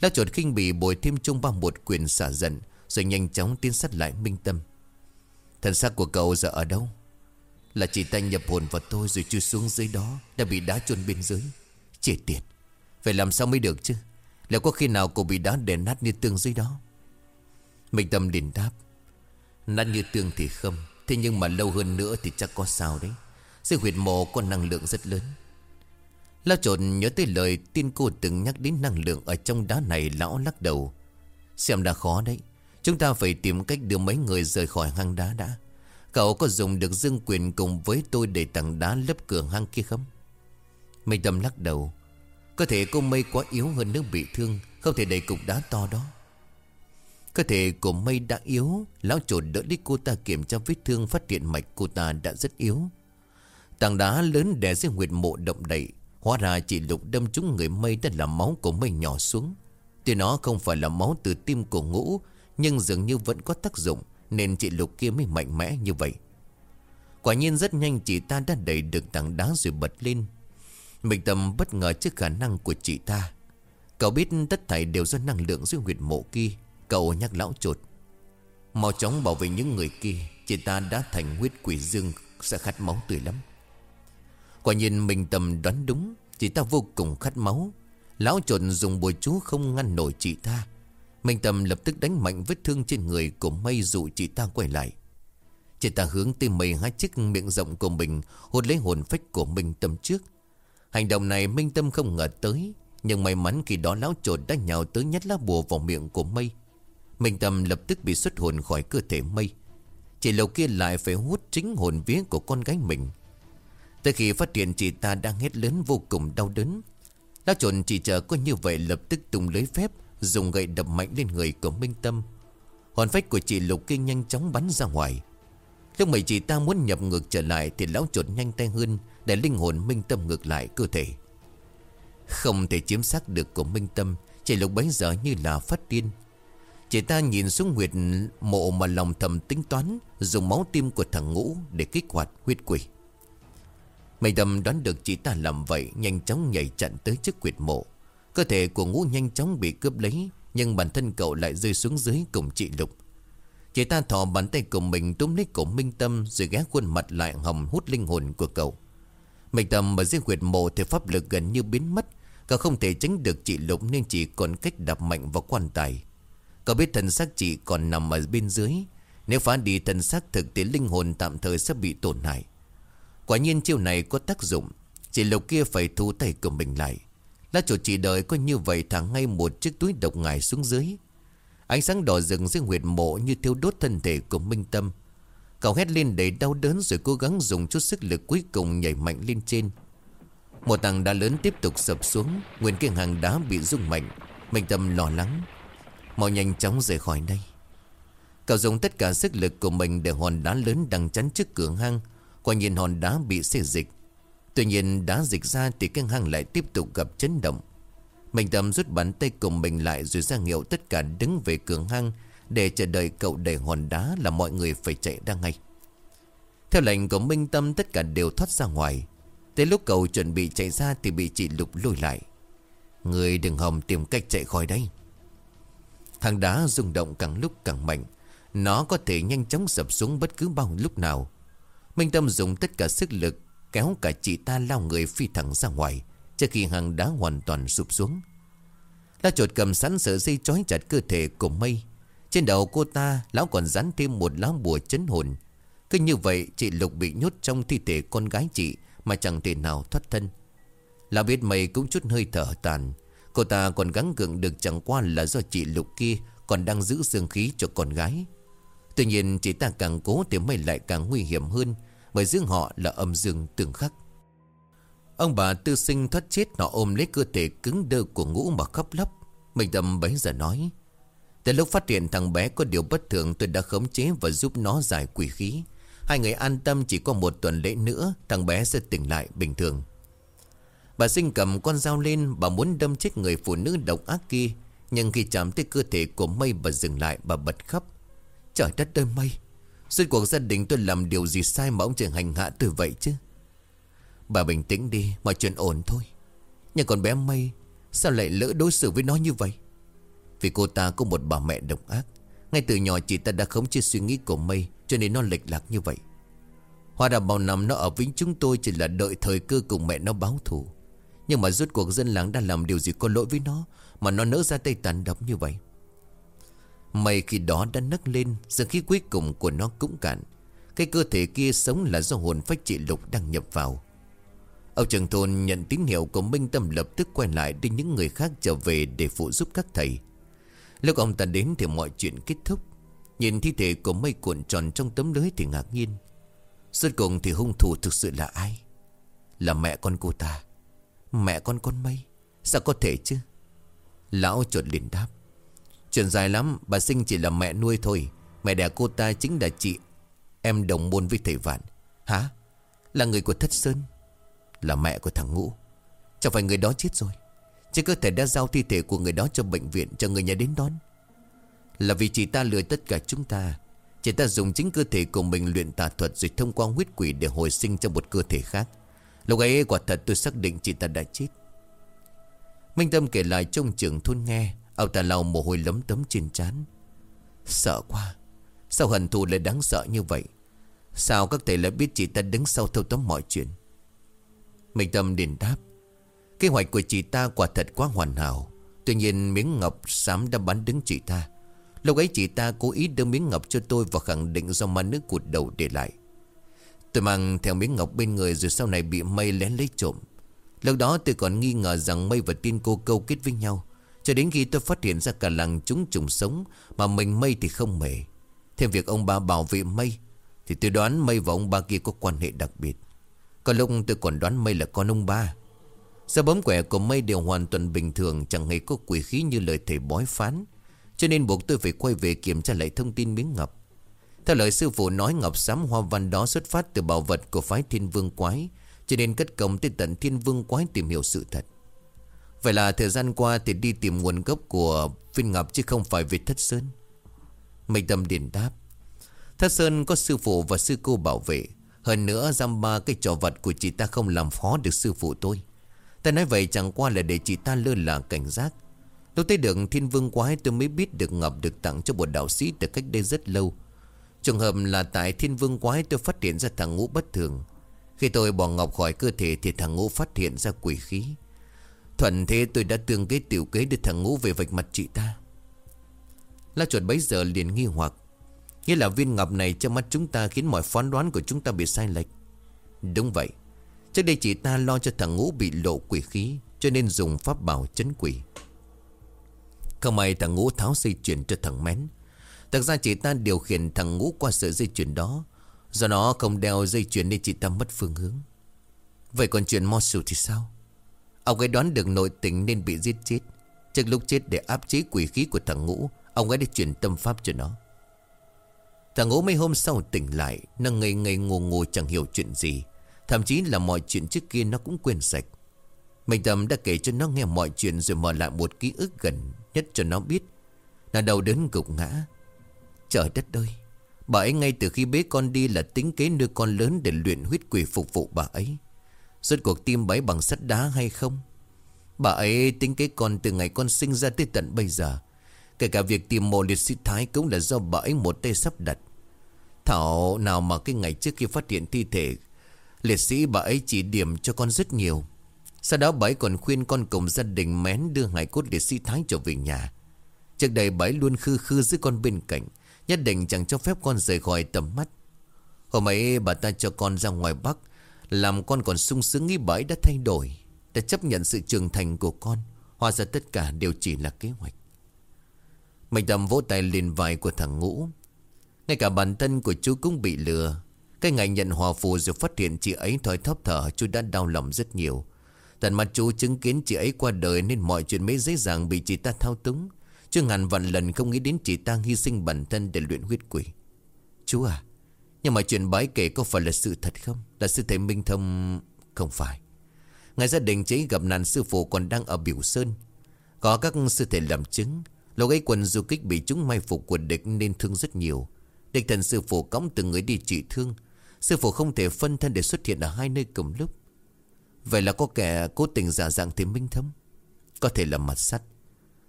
Lão trột khinh bị bồi thêm chung ba một quyền xả giận, Rồi nhanh chóng tiến sát lại Minh Tâm. Thần xác của cậu giờ ở đâu? Là chỉ tay nhập hồn vào tôi Rồi chui xuống dưới đó, Đã bị đá chôn bên dưới. Chết tiệt! Phải làm sao mới được chứ? Liệu có khi nào cô bị đá đè nát như tương dưới đó Minh Tâm liền đáp, Nát như tương thì không, Thế nhưng mà lâu hơn nữa thì chắc có sao đấy Sự huyệt mộ có năng lượng rất lớn Lão trộn nhớ tới lời tiên cô từng nhắc đến năng lượng ở trong đá này, lão lắc đầu. Xem đã khó đấy. Chúng ta phải tìm cách đưa mấy người rời khỏi hang đá đã. Cậu có dùng được dương quyền cùng với tôi để tặng đá lấp cửa hang kia không? Mình tâm lắc đầu. Có thể cô mây quá yếu hơn nước bị thương. Không thể đẩy cục đá to đó. Cơ thể của mây đã yếu, Lão trột đỡ đi cô ta kiểm tra vết thương Phát hiện mạch cô ta đã rất yếu Tảng đá lớn đè dưới huyệt mộ động đậy, Hóa ra chỉ lục đâm trúng người mây đã làm máu của mây nhỏ xuống Tuy nó không phải là máu từ tim của ngũ, Nhưng dường như vẫn có tác dụng, Nên chị lục kia mới mạnh mẽ như vậy Quả nhiên rất nhanh chị ta đã đẩy được tảng đá rồi bật lên mình tâm bất ngờ trước khả năng của chị ta. Cậu biết tất thảy đều do năng lượng dưới huyệt mộ kia. Cậu nhắc lão chột Mau chóng bảo vệ những người kia. Chị ta đã thành huyết quỷ dương, Sẽ khát máu tươi lắm. Quả nhiên mình tầm đoán đúng. Chị ta vô cùng khát máu. Lão chột dùng bùa chú không ngăn nổi chị ta. Minh Tâm lập tức đánh mạnh vết thương trên người của mây dụ chị ta quay lại. Chị ta hướng tới mây hai chiếc miệng rộng của mình, Hôn lấy hồn phách của Minh Tâm trước. Hành động này Minh Tâm không ngờ tới, Nhưng may mắn khi đó lão trộn đã nhào tới nhét lá bùa vào miệng của mây. Minh Tâm lập tức bị xuất hồn khỏi cơ thể mây. Chị lầu kia lại phải hút chính hồn vía của con gái mình. Tới khi phát hiện chị ta đang hét lớn vô cùng đau đớn, Lão trộn chỉ chờ có như vậy lập tức tung lưới phép, Dùng gậy đập mạnh lên người của Minh Tâm. Hồn phách của chị Lục Kinh nhanh chóng bắn ra ngoài. Lúc mấy chị ta muốn nhập ngược trở lại Thì lão trộn nhanh tay hơn để linh hồn Minh Tâm ngược lại cơ thể. Không thể chiếm xác được của Minh Tâm Chị Lục bấy giờ như là phát điên. Chị ta nhìn xuống huyệt mộ mà lòng thầm tính toán, Dùng máu tim của thằng ngũ để kích hoạt huyết quỷ. Mày đầm đoán được chị ta làm vậy, Nhanh chóng nhảy chặn tới trước quyệt mộ. Cơ thể của ngũ nhanh chóng bị cướp lấy, Nhưng bản thân cậu lại rơi xuống dưới cùng chị Lục. Chị ta thò bàn tay của mình túm lấy cổ Minh Tâm Rồi ghé khuôn mặt lại hồng hút linh hồn của cậu. Minh Tâm ở dưới huyệt mộ thì pháp lực gần như biến mất. Cả không thể tránh được chị Lục Nên chỉ còn cách đập mạnh vào quan tài. Cả biết thần xác chị còn nằm ở bên dưới. Nếu phá đi thần xác thực Thì linh hồn tạm thời sẽ bị tổn hại. Quả nhiên chiêu này có tác dụng. Chị Lục kia phải thu tay của mình lại. Lá chỗ chỉ đợi có như vậy thả ngay một chiếc túi độc ngải xuống dưới. Ánh sáng đỏ rừng dưới huyệt mộ như thiêu đốt thân thể của Minh Tâm. Cậu hét lên đầy đau đớn rồi cố gắng dùng chút sức lực cuối cùng nhảy mạnh lên trên. Một tầng đá lớn tiếp tục sập xuống, Nguyên cái hàng đá bị rung mạnh. Minh Tâm lo lắng. Mau nhanh chóng rời khỏi đây. Cậu dùng tất cả sức lực của mình để hòn đá lớn đang chắn trước cửa hang. Quả nhìn hòn đá bị xê dịch. Tuy nhiên đá dịch ra thì cái hang lại tiếp tục gặp chấn động. Mình tâm rút bàn tay cùng mình lại rồi ra hiệu tất cả đứng về cửa hang. Để chờ đợi cậu đẩy hòn đá là mọi người phải chạy ra ngay. Theo lệnh của Minh Tâm, tất cả đều thoát ra ngoài. Tới lúc cậu chuẩn bị chạy ra thì bị chị Lục lùi lại. Người đừng hòng tìm cách chạy khỏi đây. Hàng đá rung động càng lúc càng mạnh. Nó có thể nhanh chóng sập xuống bất cứ bao lúc nào. Minh Tâm dùng tất cả sức lực Kéo cả chị ta lao người phi thẳng ra ngoài, Trước khi hàng đá hoàn toàn sụp xuống. La chuột cầm sẵn sợi dây trói chặt cơ thể của mây trên đầu cô ta, Lão còn dán thêm một lá bùa chấn hồn. Cứ như vậy, chị Lục bị nhốt trong thi thể con gái chị Mà chẳng thể nào thoát thân. Lão biết mây cũng chút hơi thở tàn. Cô ta còn gắng gượng được chẳng qua là do chị Lục kia Còn đang giữ dương khí cho con gái. Tuy nhiên, chị ta càng cố thì mây lại càng nguy hiểm hơn, Bởi giữa họ là âm dương tương khắc. Ông bà tư sinh thoát chết Nó ôm lấy cơ thể cứng đơ của ngũ mà khóc lóc. Mình tâm bấy giờ nói từ lúc phát hiện thằng bé có điều bất thường, Tôi đã khống chế và giúp nó giải quỷ khí. Hai người an tâm, chỉ có một tuần lễ nữa, Thằng bé sẽ tỉnh lại bình thường. Bà sinh cầm con dao lên, Bà muốn đâm chết người phụ nữ độc ác kia. Nhưng khi chạm tới cơ thể của mây Bà dừng lại, bà bật khóc. Trời đất ơi mây, Suốt cuộc gia đình tôi làm điều gì sai Mà ông trời hành hạ tôi vậy chứ? Bà bình tĩnh đi, Mọi chuyện ổn thôi. Nhưng còn bé mây, Sao lại lỡ đối xử với nó như vậy? Vì cô ta có một bà mẹ độc ác. Ngay từ nhỏ chị ta đã khống chế suy nghĩ của mây Cho nên nó lệch lạc như vậy. Hoa đà bao năm nó ở với chúng tôi Chỉ là đợi thời cơ cùng mẹ nó báo thù. Nhưng mà rốt cuộc dân làng đã làm điều gì có lỗi với nó, Mà nó nỡ ra tay tàn độc như vậy? Mây khi đó đã nấc lên Dương khí cuối cùng của nó cũng cạn. Cái cơ thể kia sống là do hồn phách chị Lục đang nhập vào. Ông trường thôn nhận tín hiệu của Minh Tâm lập tức quay lại Để những người khác trở về để phụ giúp các thầy. Lúc ông ta đến thì mọi chuyện kết thúc. Nhìn thi thể của mây cuộn tròn trong tấm lưới thì ngạc nhiên. Suốt cùng thì hung thủ thực sự là ai? Là mẹ con cô ta. Mẹ con con mây. Sao có thể chứ? Lão chuột liền đáp. Chuyện dài lắm, Bà sinh chỉ là mẹ nuôi thôi. Mẹ đẻ cô ta chính là chị Em đồng môn với thầy Vạn. Hả? Là người của Thất Sơn? Là mẹ của thằng Ngũ. Chẳng phải người đó chết rồi. Chứ cơ thể đã giao thi thể của người đó cho bệnh viện, Cho người nhà đến đón. Là vì chị ta lừa tất cả chúng ta, Chị ta dùng chính cơ thể của mình luyện tà thuật Rồi thông qua huyết quỷ để hồi sinh cho một cơ thể khác. Lúc ấy quả thật tôi xác định chị ta đã chết. Minh Tâm kể lại trong trường thôn nghe Ông ta lau mồ hôi lấm tấm trên trán. Sợ quá, Sao hận thù lại đáng sợ như vậy? Sao các thầy lại biết chị ta đứng sau thâu tóm mọi chuyện? Minh Tâm đền đáp. Kế hoạch của chị ta quả thật quá hoàn hảo. Tuy nhiên, miếng ngọc xám đã bắn đứng chị ta. Lúc ấy chị ta cố ý đưa miếng ngọc cho tôi Và khẳng định do ma nước cụt đầu để lại. Tôi mang theo miếng ngọc bên người Rồi sau này bị mây lén lấy trộm. Lúc đó tôi còn nghi ngờ rằng mây và tiên cô câu kết với nhau. Cho đến khi tôi phát hiện ra cả làng chúng trùng sống Mà mình mây thì không mề. Thêm việc ông ba bảo vệ mây, Thì tôi đoán mây và ông ba kia có quan hệ đặc biệt. Có lúc tôi còn đoán mây là con ông ba sao bấm quẻ của mây đều hoàn toàn bình thường, Chẳng hề có quỷ khí như lời thầy bói phán Cho nên buộc tôi phải quay về kiểm tra lại thông tin miếng ngọc Theo lời sư phụ nói, ngọc sám hoa văn đó xuất phát từ bảo vật của phái thiên vương quái, Cho nên cất công tới tận thiên vương quái tìm hiểu sự thật Vậy là thời gian qua thì đi tìm nguồn gốc của viên ngọc chứ không phải Việt Thất Sơn. mây Tâm điền đáp. Thất Sơn có sư phụ và sư cô bảo vệ. Hơn nữa, giam ba cái trò vật của chị ta không làm phó được sư phụ tôi. Ta nói vậy chẳng qua là để chị ta lơ là cảnh giác. Lúc tới được thiên vương quái tôi mới biết được ngọc được tặng cho một đạo sĩ từ cách đây rất lâu. Trường hợp là tại thiên vương quái tôi phát hiện ra thằng ngũ bất thường. Khi tôi bỏ ngọc khỏi cơ thể thì thằng ngũ phát hiện ra quỷ khí. Thuận thế tôi đã tương kế tiểu kế đưa thằng ngũ về vạch mặt chị ta. La chuột bấy giờ liền nghi hoặc. Nghĩa là viên ngọc này trong mắt chúng ta khiến mọi phán đoán của chúng ta bị sai lệch. Đúng vậy. Trước đây chị ta lo cho thằng ngũ bị lộ quỷ khí, Cho nên dùng pháp bảo chấn quỷ. Không may thằng ngũ tháo dây chuyển cho thằng mén. Thật ra chị ta điều khiển thằng ngũ qua sợi dây chuyển đó. Do nó không đeo dây chuyển nên chị ta mất phương hướng. Vậy còn chuyện Mosu thì sao? Ông ấy đoán được nội tình nên bị giết chết. Trước lúc chết để áp chế quỷ khí của thằng ngũ, Ông ấy đã chuyển tâm pháp cho nó. Thằng ngũ mấy hôm sau tỉnh lại, Nó ngây ngây ngô ngô chẳng hiểu chuyện gì. Thậm chí là mọi chuyện trước kia nó cũng quên sạch. Mình Tâm đã kể cho nó nghe mọi chuyện Rồi mở lại một ký ức gần nhất cho nó biết. Nó đầu đến gục ngã. Trời đất ơi, Bà ấy ngay từ khi bế con đi là tính kế nuôi con lớn Để luyện huyết quỷ phục vụ bà ấy. Suốt cuộc tim bấy bằng sắt đá hay không? Bà ấy tính kế con từ ngày con sinh ra tới tận bây giờ. Kể cả việc tìm mộ liệt sĩ Thái Cũng là do bà ấy một tay sắp đặt. Thảo nào mà cái ngày trước khi phát hiện thi thể Liệt sĩ bà ấy chỉ điểm cho con rất nhiều. Sau đó bà ấy còn khuyên con cùng gia đình mén đưa hải cốt liệt sĩ Thái trở về nhà. Trước đây bà ấy luôn khư khư giữ con bên cạnh, Nhất định chẳng cho phép con rời khỏi tầm mắt. Hôm ấy bà ta cho con ra ngoài Bắc, Làm con còn sung sướng nghĩ bà ấy đã thay đổi, Đã chấp nhận sự trưởng thành của con. Hóa ra tất cả đều chỉ là kế hoạch. Mạnh tầm vỗ tay lên vai của thằng ngũ. Ngay cả bản thân của chú cũng bị lừa. Cái ngày nhận hòa phù rồi phát hiện chị ấy thói thóp thở, Chú đã đau lòng rất nhiều. Tận mặt chú chứng kiến chị ấy qua đời Nên mọi chuyện mới dễ dàng bị chị ta thao túng. Chứ ngàn vạn lần không nghĩ đến chị ta hy sinh bản thân để luyện huyết quỷ. Chú à Nhưng mà chuyện bái kể có phải là sự thật không? Là sư thầy Minh Thông? Không phải. Ngày gia đình chị gặp nạn sư phụ còn đang ở Biểu Sơn. Có các sư thầy làm chứng, Lúc ấy quần du kích bị chúng may phục của địch nên thương rất nhiều. Địch thần sư phụ cõng từng người đi trị thương Sư phụ không thể phân thân để xuất hiện ở hai nơi cùng lúc. Vậy là có kẻ cố tình giả dạng thì minh thâm Có thể là mặt sắt.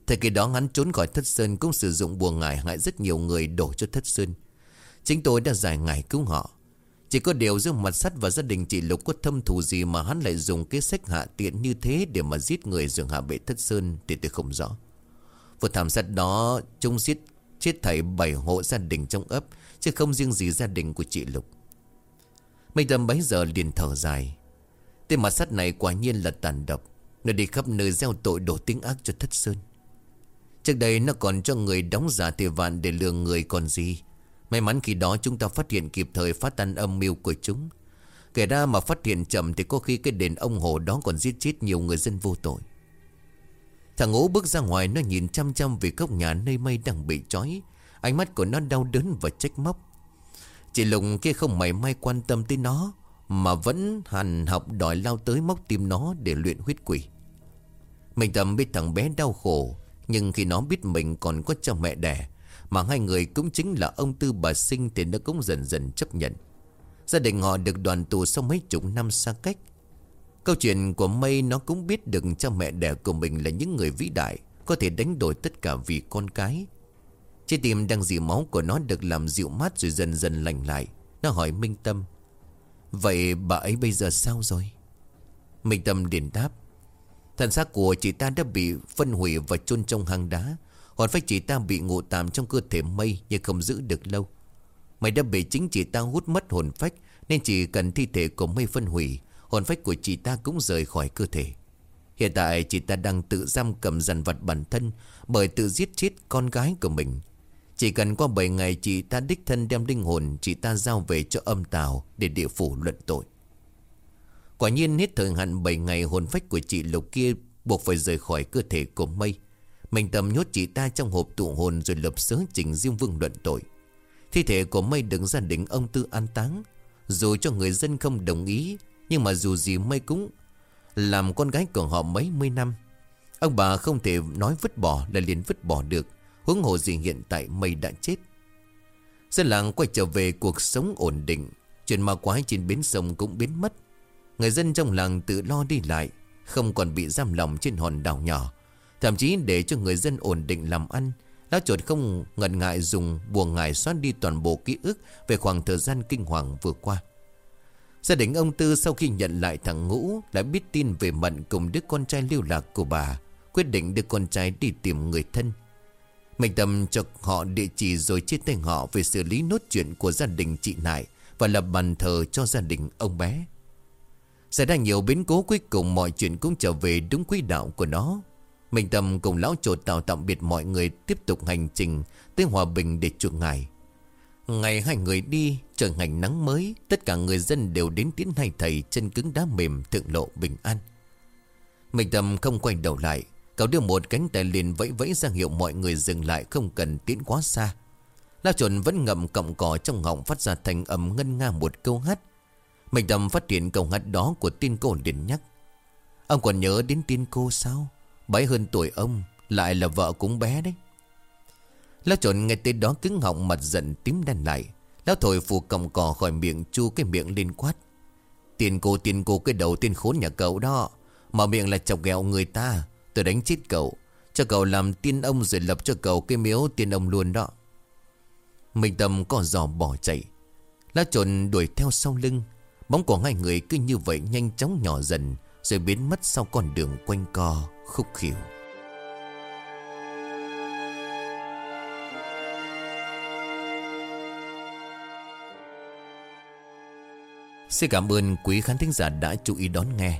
Thời kỳ đó hắn trốn khỏi thất sơn Cũng sử dụng buồn ngải hại rất nhiều người đổ cho thất sơn. Chính tôi đã giải ngải cứu họ. Chỉ có điều giữa mặt sắt và gia đình chị Lục có thâm thù gì Mà hắn lại dùng cái sách hạ tiện như thế Để mà giết người dường hạ bệ thất sơn Thì tôi không rõ. Vụ thảm sát đó Chúng giết chết thảy bảy hộ gia đình trong ấp, Chứ không riêng gì gia đình của chị Lục. Minh Tâm bấy giờ liền thở dài. Tên mặt sắt này quả nhiên là tàn độc, Nó đi khắp nơi gieo tội đổ tiếng ác cho thất sơn. Trước đây nó còn cho người đóng giả tiền vạn để lừa người còn gì. May mắn khi đó chúng ta phát hiện kịp thời phát tan âm mưu của chúng. Kể ra mà phát hiện chậm thì có khi cái đền ông hồ đó còn giết chết nhiều người dân vô tội. Thằng ngũ bước ra ngoài, nó nhìn chăm chăm về góc nhà nơi mây đang bị trói. Ánh mắt của nó đau đớn và trách móc. Chị Lùng kia không mảy may quan tâm tới nó, Mà vẫn hành học đòi lao tới móc tim nó để luyện huyết quỷ. Mình tầm biết thằng bé đau khổ, Nhưng khi nó biết mình còn có cha mẹ đẻ, Mà hai người cũng chính là ông Tư bà Sinh Thì nó cũng dần dần chấp nhận. Gia đình họ được đoàn tù sau mấy chục năm xa cách. Câu chuyện của Mây nó cũng biết được cha mẹ đẻ của mình là những người vĩ đại, Có thể đánh đổi tất cả vì con cái. Trái tim đang dì máu của nó được làm dịu mát rồi dần dần lành lại. Nó hỏi Minh Tâm, Vậy bà ấy bây giờ sao rồi? Minh Tâm điền đáp Thần xác của chị ta đã bị phân hủy và chôn trong hang đá. Hồn phách chị ta bị ngộ tạm trong cơ thể mây Nhưng không giữ được lâu. Mày đã bị chính chị ta hút mất hồn phách Nên chỉ cần thi thể của mây phân hủy, Hồn phách của chị ta cũng rời khỏi cơ thể. Hiện tại chị ta đang tự giam cầm dằn vật bản thân Bởi tự giết chết con gái của mình. Chỉ cần qua 7 ngày chị ta đích thân đem linh hồn Chị ta giao về cho âm tào Để địa phủ luận tội. Quả nhiên hết thời hạn 7 ngày hồn phách của chị Lục kia Buộc phải rời khỏi cơ thể của mây. Mình tầm nhốt chị ta trong hộp tụ hồn Rồi lập sớ trình Diêm Vương luận tội. Thi thể của mây đứng gia đình ông Tư an táng. Dù cho người dân không đồng ý, nhưng mà dù gì mây cũng Làm con gái của họ mấy mươi năm. Ông bà không thể nói vứt bỏ Là liền vứt bỏ được. Huống hồ gì hiện tại mây đã chết. Dân làng quay trở về cuộc sống ổn định, Chuyện ma quái trên bến sông cũng biến mất. Người dân trong làng tự lo đi lại, Không còn bị giam lòng trên hòn đảo nhỏ. Thậm chí để cho người dân ổn định làm ăn Lão chuột không ngần ngại dùng buồng ngài xóa đi toàn bộ ký ức Về khoảng thời gian kinh hoàng vừa qua. Gia đình ông Tư sau khi nhận lại thằng Ngũ Đã biết tin về Mận cùng đứa con trai lưu lạc của bà, Quyết định đưa con trai đi tìm người thân. Mình tâm cho họ địa chỉ rồi chia tay họ Về xử lý nốt chuyện của gia đình chị Nại Và lập bàn thờ cho gia đình ông bé Xảy ra nhiều biến cố cuối cùng mọi chuyện cũng trở về đúng quỹ đạo của nó Mình tâm cùng lão trột tàu tạm biệt mọi người tiếp tục hành trình tới Hòa Bình để chuộc ngài. Ngày hai người đi, trời ngành nắng mới, tất cả người dân đều đến tiến hai thầy chân cứng đá mềm thượng lộ bình an. Mình tâm không quay đầu lại, cậu đưa một cánh tay liền vẫy vẫy ra hiệu mọi người dừng lại không cần tiến quá xa. La chuẩn vẫn ngậm cọng cỏ trong họng phát ra thành âm ngân nga một câu hát. Mình đầm phát hiện câu hát đó của tiên cô liền nhắc. Ông còn nhớ đến tiên cô sao? Bấy hơn tuổi ông, Lại là vợ cũng bé đấy Lão trộn nghe tên đó cứng họng mặt giận tím đen lại Lão thổi phù còng cò khỏi miệng chu cái miệng lên quát Tiền cô tiền cô, cái đầu tên khốn nhà cậu đó Mà miệng là chọc ghẹo người ta Tôi đánh chết cậu. Cho cậu làm tiên ông rồi lập cho cậu cái miếu tiên ông luôn đó. Minh Tâm có giò bỏ chạy. Lá trồn đuổi theo sau lưng. Bóng của hai người cứ như vậy nhanh chóng nhỏ dần, Rồi biến mất sau con đường quanh co, khúc khỉu Xin cảm ơn quý khán thính giả đã chú ý đón nghe.